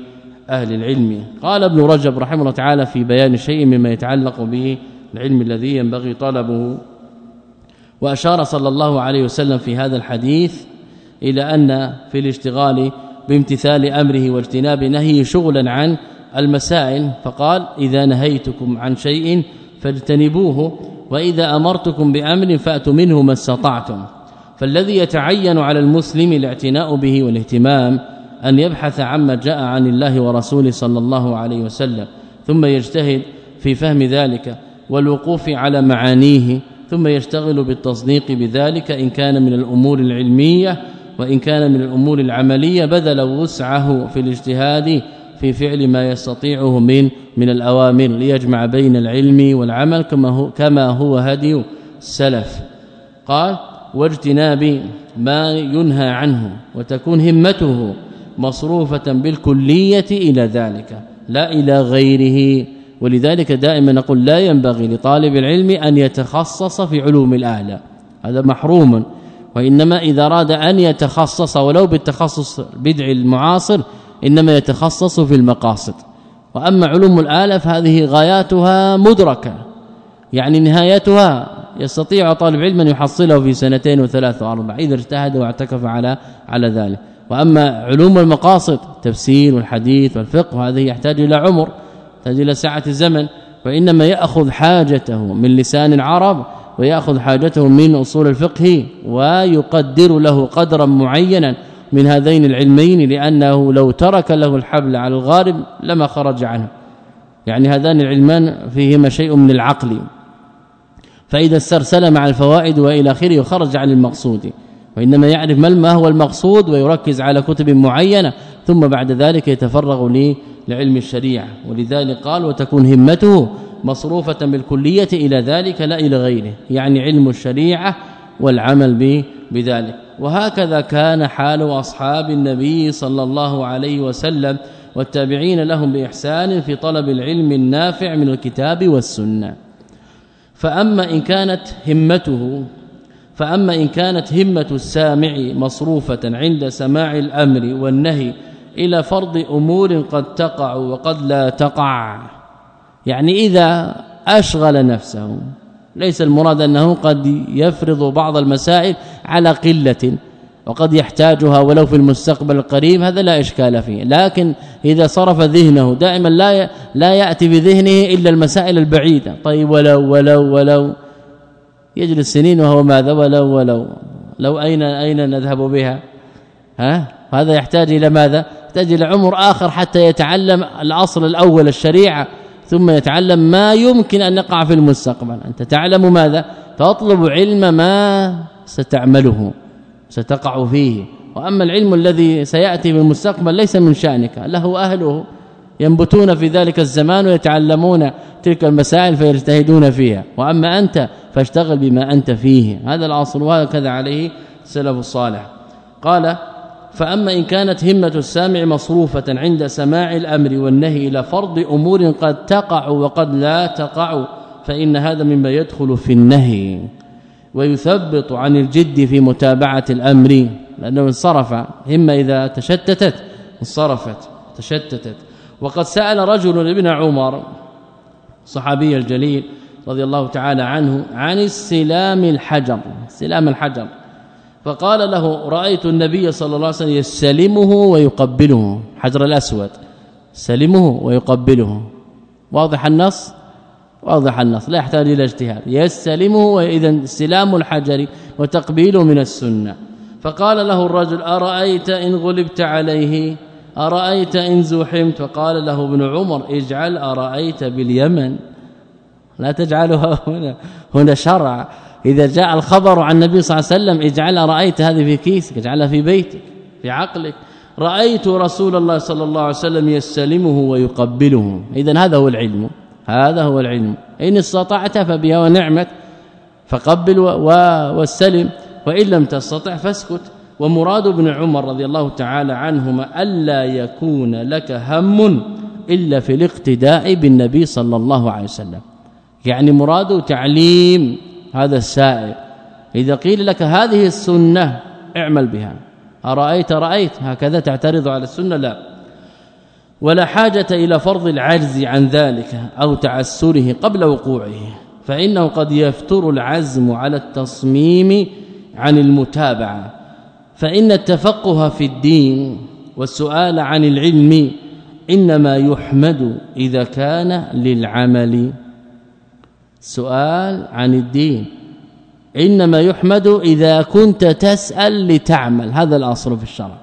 أهل العلم. قال ابن رجب رحمه الله تعالى في بيان شيء مما يتعلق به العلم الذي ينبغي طلبه. وأشار صلى الله عليه وسلم في هذا الحديث إلى أن في الاشتغال بامتثال أمره واجتناب نهيه شغلا عن المسائل فقال إذا نهيتكم عن شيء فاجتنبوه وإذا أمرتكم بأمر فأتوا منه ما استطعتم. فالذي يتعين على المسلم الاعتناء به والاهتمام أن يبحث عما جاء عن الله ورسوله صلى الله عليه وسلم ثم يجتهد في فهم ذلك والوقوف على معانيه ثم يشتغل بالتصديق بذلك إن كان من الأمور العلمية وإن كان من الأمور العملية بذل وسعه في الاجتهاد في فعل ما يستطيعه من من الأوامر ليجمع بين العلم والعمل كما هو كما هو هدي السلف. قال واجتناب ما ينهى عنه وتكون همته مصروفة بالكلية إلى ذلك لا إلى غيره. ولذلك دائما نقول لا ينبغي لطالب العلم أن يتخصص في علوم الآلة. هذا محروم. وإنما إذا أراد أن يتخصص ولو بالتخصص بدع المعاصر إنما يتخصص في المقاصد. وأما علوم الآلة فهذه غاياتها مدركة. يعني نهايتها يستطيع طالب علم أن يحصله في سنتين وثلاث وأربع إذا اجتهد واعتكف على على ذلك. وأما علوم المقاصد تفسير والحديث والفقه هذه يحتاج إلى عمر يحتاج إلى سعه الزمن. وإنما يأخذ حاجته من لسان العرب ويأخذ حاجته من أصول الفقه ويقدر له قدرا معينا. من هذين العلمين لأنه لو ترك له الحبل على الغارب لما خرج عنه. يعني هذان العلمان فيهما شيء من العقل. فإذا استرسل مع الفوائد وإلى آخره خرج عن المقصود. وإنما يعرف ما هو المقصود ويركز على كتب معينة ثم بعد ذلك يتفرغ لعلم الشريعة. ولذلك قال وتكون همته مصروفة بالكلية إلى ذلك لا إلى غيره يعني علم الشريعة والعمل بذلك. وهكذا كان حال أصحاب النبي صلى الله عليه وسلم والتابعين لهم بإحسان في طلب العلم النافع من الكتاب والسنة. فأما إن كانت همته فأما إن كانت همة السامع مصروفة عند سماع الأمر والنهي إلى فرض أمور قد تقع وقد لا تقع. يعني إذا أشغل نفسه ليس المراد أنه قد يفرض بعض المسائل على قلة وقد يحتاجها ولو في المستقبل القريب هذا لا إشكال فيه. لكن إذا صرف ذهنه دائما لا لا يأتي بذهنه إلا المسائل البعيدة. طيب ولو ولو ولو يجلس سنين وهو ماذا؟ ولو ولو لو أين أين نذهب بها؟ ها؟ هذا يحتاج إلى ماذا؟ يحتاج إلى عمر آخر حتى يتعلم الأصل الأول الشريعة. ثم يتعلم ما يمكن أن يقع في المستقبل. أنت تعلم ماذا؟ تطلب علم ما ستعمله ستقع فيه. وأما العلم الذي سيأتي في المستقبل ليس من شأنك له أهله ينبتون في ذلك الزمان ويتعلمون تلك المسائل فيجتهدون فيها. وأما أنت فاشتغل بما أنت فيه. هذا الاصل وهكذا عليه السلف الصالح. قال فأما إن كانت همة السامع مصروفة عند سماع الأمر والنهي إلى فرض أمور قد تقع وقد لا تقع فإن هذا مما يدخل في النهي. ويثبط عن الجد في متابعة الأمر لأنه انصرف همة إذا تشتتت انصرفت تشتتت. وقد سأل رجل ابن عمر صحابي الجليل رضي الله تعالى عنه عن السلام الحجر. سلام الحجر. فقال له رأيت النبي صلى الله عليه وسلم يستلمه ويقبله. حجر الأسود. سلمه ويقبله. واضح النص؟ واضح النص. لا يحتاج إلى اجتهاد. يستلمه وإذا استلام الحجر وتقبيله من السنة. فقال له الرجل أرأيت إن غلبت عليه؟ أرأيت إن زحمت؟ فقال له ابن عمر اجعل أرأيت باليمن. لا تجعلها هنا. هنا شرع. إذا جاء الخبر عن النبي صلى الله عليه وسلم اجعل رأيت هذه في كيسك اجعلها في بيتك في عقلك. رأيت رسول الله صلى الله عليه وسلم يستلمه ويقبله. اذا هذا هو العلم. هذا هو العلم. إن استطعت فبها ونعمت فقبل واستلم. وإن لم تستطع فاسكت. ومراد ابن عمر رضي الله تعالى عنهما ألا يكون لك هم إلا في الاقتداء بالنبي صلى الله عليه وسلم. يعني مراده تعليم. هذا السائل. إذا قيل لك هذه السنة اعمل بها. أرأيت؟ رأيت. هكذا تعترض على السنة؟ لا. ولا حاجة إلى فرض العجز عن ذلك أو تعسره قبل وقوعه فإنه قد يفتر العزم على التصميم عن المتابعة. فإن التفقه في الدين والسؤال عن العلم إنما يحمد إذا كان للعمل. سؤال عن الدين. إنما يحمد إذا كنت تسأل لتعمل. هذا الأصل في الشرع.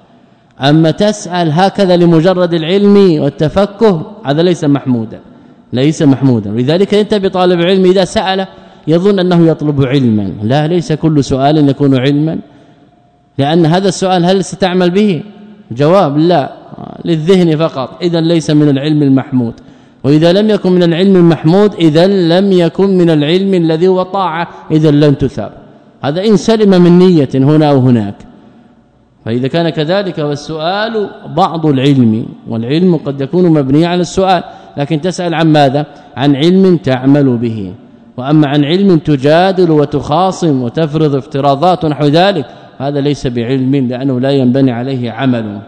أما تسأل هكذا لمجرد العلم والتفكه هذا ليس محمودا. ليس محمودا. لذلك أنت بطالب علم إذا سأل يظن أنه يطلب علما. لا ليس كل سؤال يكون علما. لأن هذا السؤال هل ستعمل به؟ جواب لا. للذهن فقط. اذا ليس من العلم المحمود. وإذا لم يكن من العلم المحمود إذا لم يكن من العلم الذي هو طاعة إذا لن تثاب. هذا إن سلم من نية هنا أو هناك. فإذا كان كذلك والسؤال بعض العلم والعلم قد يكون مبني على السؤال لكن تسأل عن ماذا؟ عن علم تعمل به. وأما عن علم تجادل وتخاصم وتفرض افتراضات ونحو ذلك هذا ليس بعلم لأنه لا ينبني عليه عمل.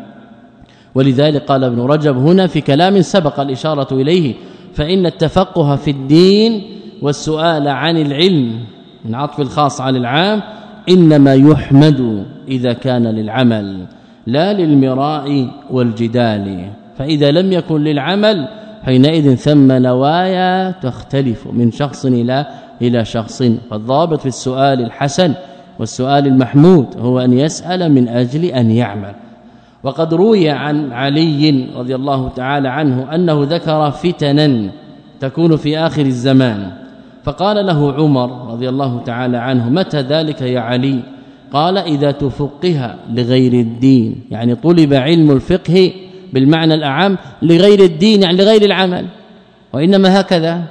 ولذلك قال ابن رجب هنا في كلام سبق الإشارة إليه فإن التفقه في الدين والسؤال عن العلم من عطف الخاص على العام إنما يحمد إذا كان للعمل لا للمراء والجدال. فإذا لم يكن للعمل حينئذ ثم نوايا تختلف من شخص إلى إلى شخص. فالضابط في السؤال الحسن والسؤال المحمود هو أن يسأل من أجل أن يعمل. وقد روي عن علي رضي الله تعالى عنه أنه ذكر فتنا تكون في آخر الزمان. فقال له عمر رضي الله تعالى عنه متى ذلك يا علي؟ قال إذا تفقه لغير الدين. يعني طلب علم الفقه بالمعنى الأعم لغير الدين يعني لغير العمل. وإنما هكذا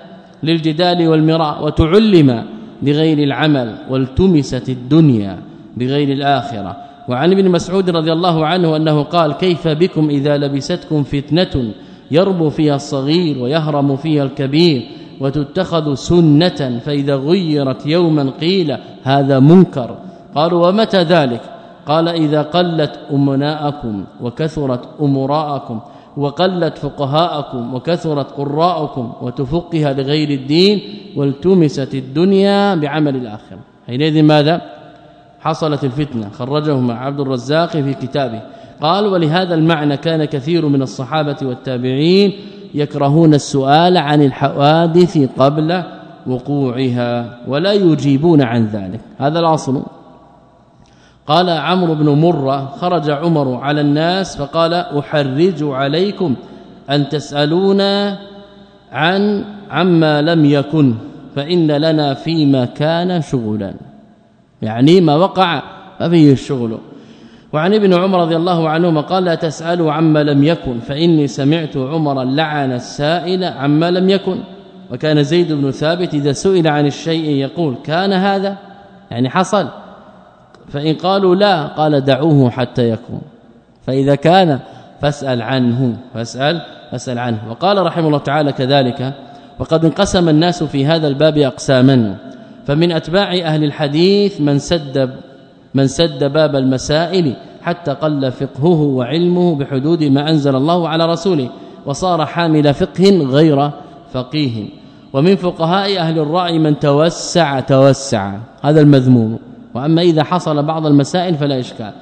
للجدال والمراء وتعلم لغير العمل والتمست الدنيا بغير الآخرة. وعن ابن مسعود رضي الله عنه أنه قال كيف بكم إذا لبستكم فتنة يربو فيها الصغير ويهرم فيها الكبير وتتخذ سنة فإذا غيرت يوما قيل هذا منكر قالوا ومتى ذلك قال إذا قلت أمناءكم وكثرت أمراءكم وقلت فقهاءكم وكثرت قراءكم وتفقها لغير الدين والتمست الدنيا بعمل الاخره حينئذ ماذا؟ حصلت الفتنة. خرجهما عبد الرزاق في كتابه. قال ولهذا المعنى كان كثير من الصحابة والتابعين يكرهون السؤال عن الحوادث قبل وقوعها ولا يجيبون عن ذلك. هذا الأصل. قال عمرو بن مرة خرج عمر على الناس فقال أحرج عليكم أن تسالون عن عما لم يكن فإن لنا فيما كان شغلا. يعني ما وقع ففيه الشغل. وعن ابن عمر رضي الله عنهما قال لا تسألوا عما لم يكن فإني سمعت عمر لعن السائل عما لم يكن. وكان زيد بن ثابت إذا سئل عن الشيء يقول كان هذا؟ يعني حصل. فإن قالوا لا قال دعوه حتى يكون. فإذا كان فاسأل عنه فاسأل فاسأل عنه. وقال رحمه الله تعالى كذلك وقد انقسم الناس في هذا الباب اقساما. فمن أتباع أهل الحديث من سد من سد باب المسائل حتى قل فقهه وعلمه بحدود ما أنزل الله على رسوله وصار حامل فقه غير فقيه. ومن فقهاء أهل الرأي من توسع توسع. هذا المذموم. وأما إذا حصل بعض المسائل فلا إشكال.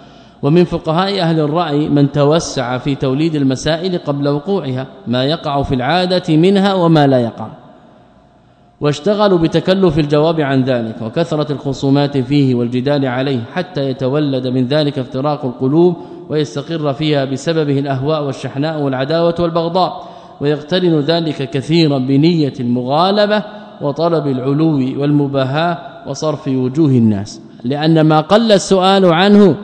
ومن فقهاء أهل الرأي من توسع في توليد المسائل قبل وقوعها ما يقع في العادة منها وما لا يقع. واشتغلوا بتكلف الجواب عن ذلك وكثرة الخصومات فيه والجدال عليه حتى يتولد من ذلك افتراق القلوب ويستقر فيها بسببه الأهواء والشحناء والعداوة والبغضاء. ويقترن ذلك كثيرا بنية المغالبة وطلب العلو والمباهاة وصرف وجوه الناس. لأن ما قل السؤال عنه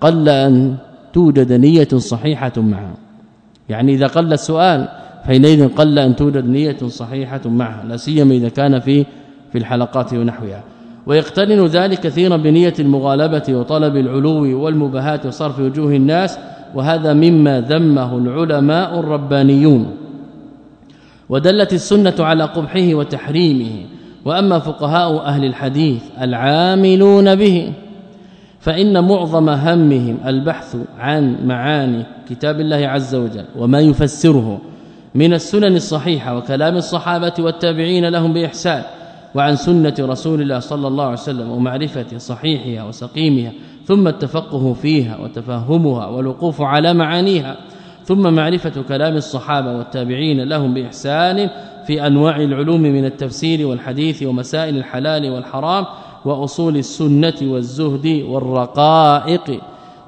قل أن توجد نية صحيحة معه. يعني إذا قل السؤال حينئذ قل أن توجد نية صحيحة معه لا سيما إذا كان في في الحلقات ونحوها. ويقترن ذلك كثيرا بنية المغالبة وطلب العلو والمباهات وصرف وجوه الناس وهذا مما ذمه العلماء الربانيون. ودلت السنة على قبحه وتحريمه وأما فقهاء أهل الحديث العاملون به فإن معظم همهم البحث عن معاني كتاب الله عز وجل وما يفسره. من السنن الصحيحة وكلام الصحابة والتابعين لهم بإحسان وعن سنة رسول الله صلى الله عليه وسلم ومعرفة صحيحها وسقيمها ثم التفقه فيها وتفهمها والوقوف على معانيها ثم معرفة كلام الصحابة والتابعين لهم بإحسان في أنواع العلوم من التفسير والحديث ومسائل الحلال والحرام وأصول السنة والزهد والرقائق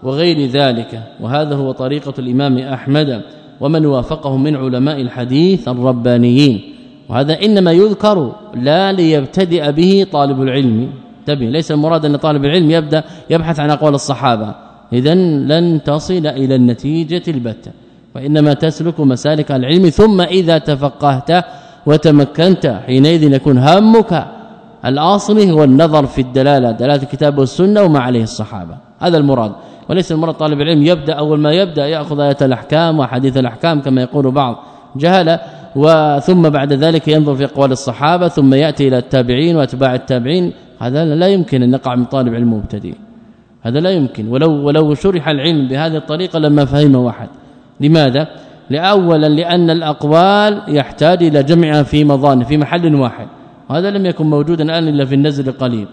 وغير ذلك. وهذا هو طريقة الإمام أحمد. ومن وافقه من علماء الحديث الربانيين. وهذا إنما يذكر لا ليبتدئ به طالب العلم. تبي ليس المراد أن طالب العلم يبدأ يبحث عن أقوال الصحابة. اذا لن تصل إلى النتيجة البتة. وإنما تسلك مسالك العلم ثم إذا تفقهت وتمكنت حينئذ يكون همك الأصل هو النظر في الدلالة دلالة الكتاب والسنة وما عليه الصحابة. هذا المراد. وليس المراد طالب العلم يبدأ أول ما يبدأ يأخذ ايات الأحكام وحديث الأحكام كما يقول بعض جهلة. وثم بعد ذلك ينظر في أقوال الصحابة ثم يأتي إلى التابعين وأتباع التابعين. هذا لا يمكن أن نقع من طالب علم مبتدئ. هذا لا يمكن. ولو ولو شرح العلم بهذه الطريقة لما فهمه واحد. لماذا؟ لاولا لأن الأقوال يحتاج إلى جمعها في مظان في محل واحد. وهذا لم يكن موجودا الآن إلا في النزل القليل.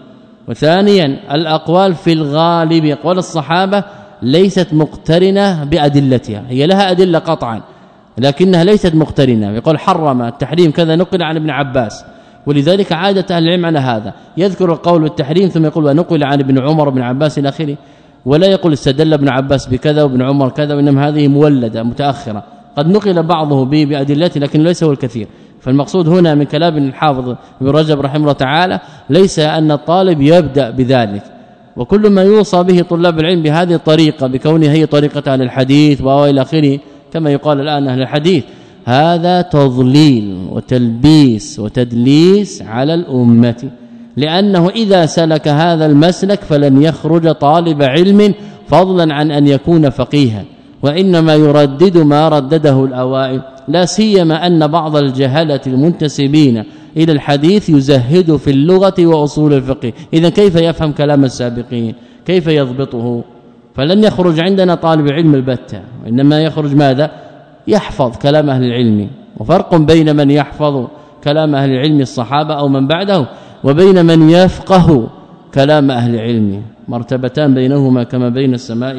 وثانيا الأقوال في الغالب أقوال الصحابة ليست مقترنة بأدلتها هي لها أدلة قطعا لكنها ليست مقترنة. يقول حرم التحريم كذا نقل عن ابن عباس ولذلك عاده أهل العلم على هذا. يذكر القول بالتحريم ثم يقول ونقل عن ابن عمر وابن عباس إلى آخره ولا يقول استدل ابن عباس بكذا وابن عمر كذا وإنما هذه مولدة متأخرة. قد نقل بعضه بادلته لكن ليس هو الكثير. فالمقصود هنا من كلام الحافظ ابن رجب رحمه الله تعالى ليس أن الطالب يبدأ بذلك وكل ما يوصى به طلاب العلم بهذه الطريقة بكونها هي طريقة أهل الحديث والى آخره كما يقال الآن أهل الحديث هذا تضليل وتلبيس وتدليس على الأمة لأنه إذا سلك هذا المسلك فلن يخرج طالب علم فضلا عن أن يكون فقيها. وإنما يردد ما ردده الأوائل لا سيما أن بعض الجهله المنتسبين إلى الحديث يزهد في اللغة وأصول الفقه. إذا كيف يفهم كلام السابقين؟ كيف يضبطه؟ فلن يخرج عندنا طالب علم البتة وانما يخرج ماذا؟ يحفظ كلام أهل العلم. وفرق بين من يحفظ كلام أهل العلم الصحابة أو من بعده وبين من يفقه كلام أهل العلم. مرتبتان بينهما كما بين السماء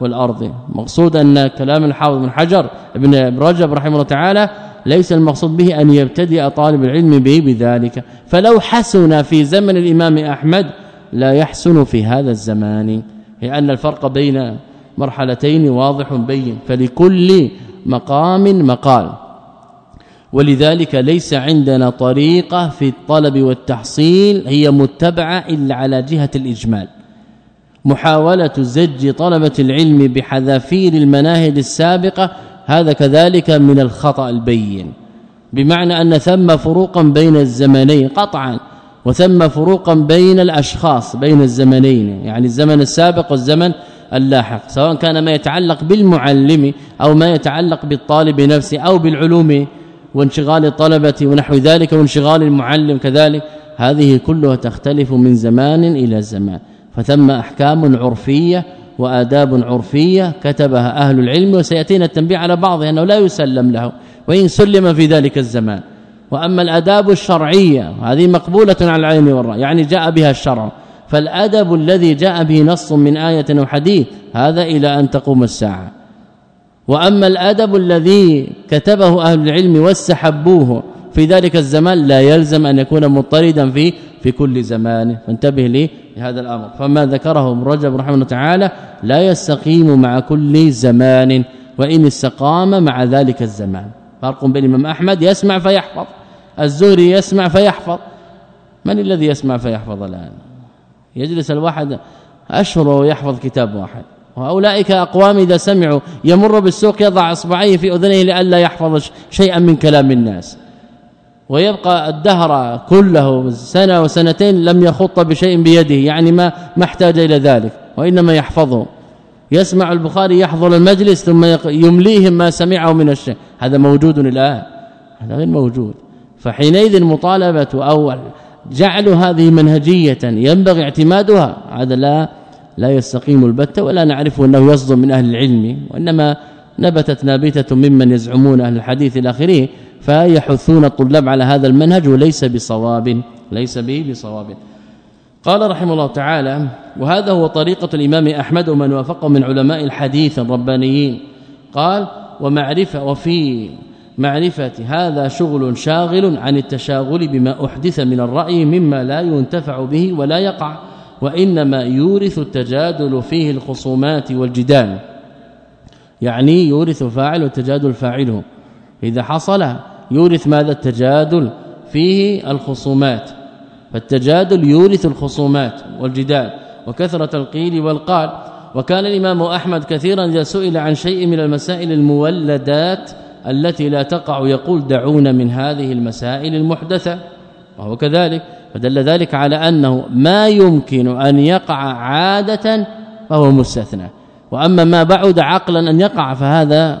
والأرض. مقصود أن كلام الحافظ بن حجر ابن رجب رحمه الله تعالى ليس المقصود به أن يبتدئ طالب العلم به بذلك. فلو حسن في زمن الإمام أحمد لا يحسن في هذا الزمان لأن الفرق بين مرحلتين واضح بين. فلكل مقام مقال. ولذلك ليس عندنا طريقة في الطلب والتحصيل هي متبعة إلا على جهة الإجمال. محاولة زج طلبة العلم بحذافير المناهج السابقة هذا كذلك من الخطأ البين. بمعنى أن ثم فروقا بين الزمنين قطعا وثم فروقا بين الأشخاص بين الزمنين. يعني الزمن السابق والزمن اللاحق سواء كان ما يتعلق بالمعلم أو ما يتعلق بالطالب نفسه أو بالعلوم وانشغال الطلبة ونحو ذلك وانشغال المعلم كذلك. هذه كلها تختلف من زمان إلى زمان. فثم أحكام عرفية وآداب عرفية كتبها أهل العلم وسيأتينا التنبيه على بعضها أنه لا يسلم له وإن سلم في ذلك الزمان. وأما الآداب الشرعية هذه مقبولة على العين والرأي يعني جاء بها الشرع. فالأدب الذي جاء به نص من آية أو حديث هذا إلى أن تقوم الساعة. وأما الأدب الذي كتبه أهل العلم واستحبوه في ذلك الزمان لا يلزم أن يكون مضطردا في في كل زمان. فانتبه لي لهذا الأمر. فما ذكره ابن رجب رحمه الله تعالى لا يستقيم مع كل زمان وإن استقام مع ذلك الزمان. فرق بين الإمام أحمد يسمع فيحفظ الزهري يسمع فيحفظ. من الذي يسمع فيحفظ الآن؟ يجلس الواحد أشهر ويحفظ كتاب واحد. وأولئك أقوام إذا سمعوا يمر بالسوق يضع إصبعيه في أذنيه لئلا يحفظ شيئا من كلام الناس. ويبقى الدهر كله سنة وسنتين لم يخط بشيء بيده يعني ما ما احتاج إلى ذلك وإنما يحفظه. يسمع البخاري يحضر المجلس ثم يمليهم ما سمعه من الشيء. هذا موجود الآن. هذا غير موجود. فحينئذ مطالبة أو جعل هذه منهجية ينبغي اعتمادها هذا لا لا يستقيم البتة ولا نعرف أنه يصدر من أهل العلم وإنما نبتت نابتة ممن يزعمون أهل الحديث الآخرين. فيحثون الطلاب على هذا المنهج وليس بصواب ليس به بصواب. قال رحمه الله تعالى وهذا هو طريقة الإمام أحمد ومن وافقه من علماء الحديث الربانيين. قال ومعرفة وفي معرفة هذا شغل شاغل عن التشاغل بما أحدث من الرأي مما لا ينتفع به ولا يقع وإنما يورث التجادل فيه الخصومات والجدال. يعني يورث فاعل والتجادل فاعله. إذا حصل يورث ماذا؟ التجادل فيه الخصومات. فالتجادل يورث الخصومات والجدال وكثرة القيل والقال. وكان الإمام أحمد كثيرا إذا سئل عن شيء من المسائل المولدات التي لا تقع يقول دعونا من هذه المسائل المحدثة. وهو كذلك. فدل ذلك على أنه ما يمكن أن يقع عادة فهو مستثنى. وأما ما بعد عقلا أن يقع فهذا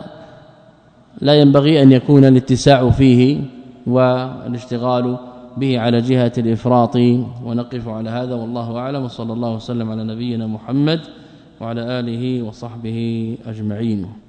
لا ينبغي أن يكون الاتساع فيه والاشتغال به على جهة الإفراط. ونقف على هذا والله أعلم. وصلى الله وسلم على نبينا محمد وعلى آله وصحبه أجمعين.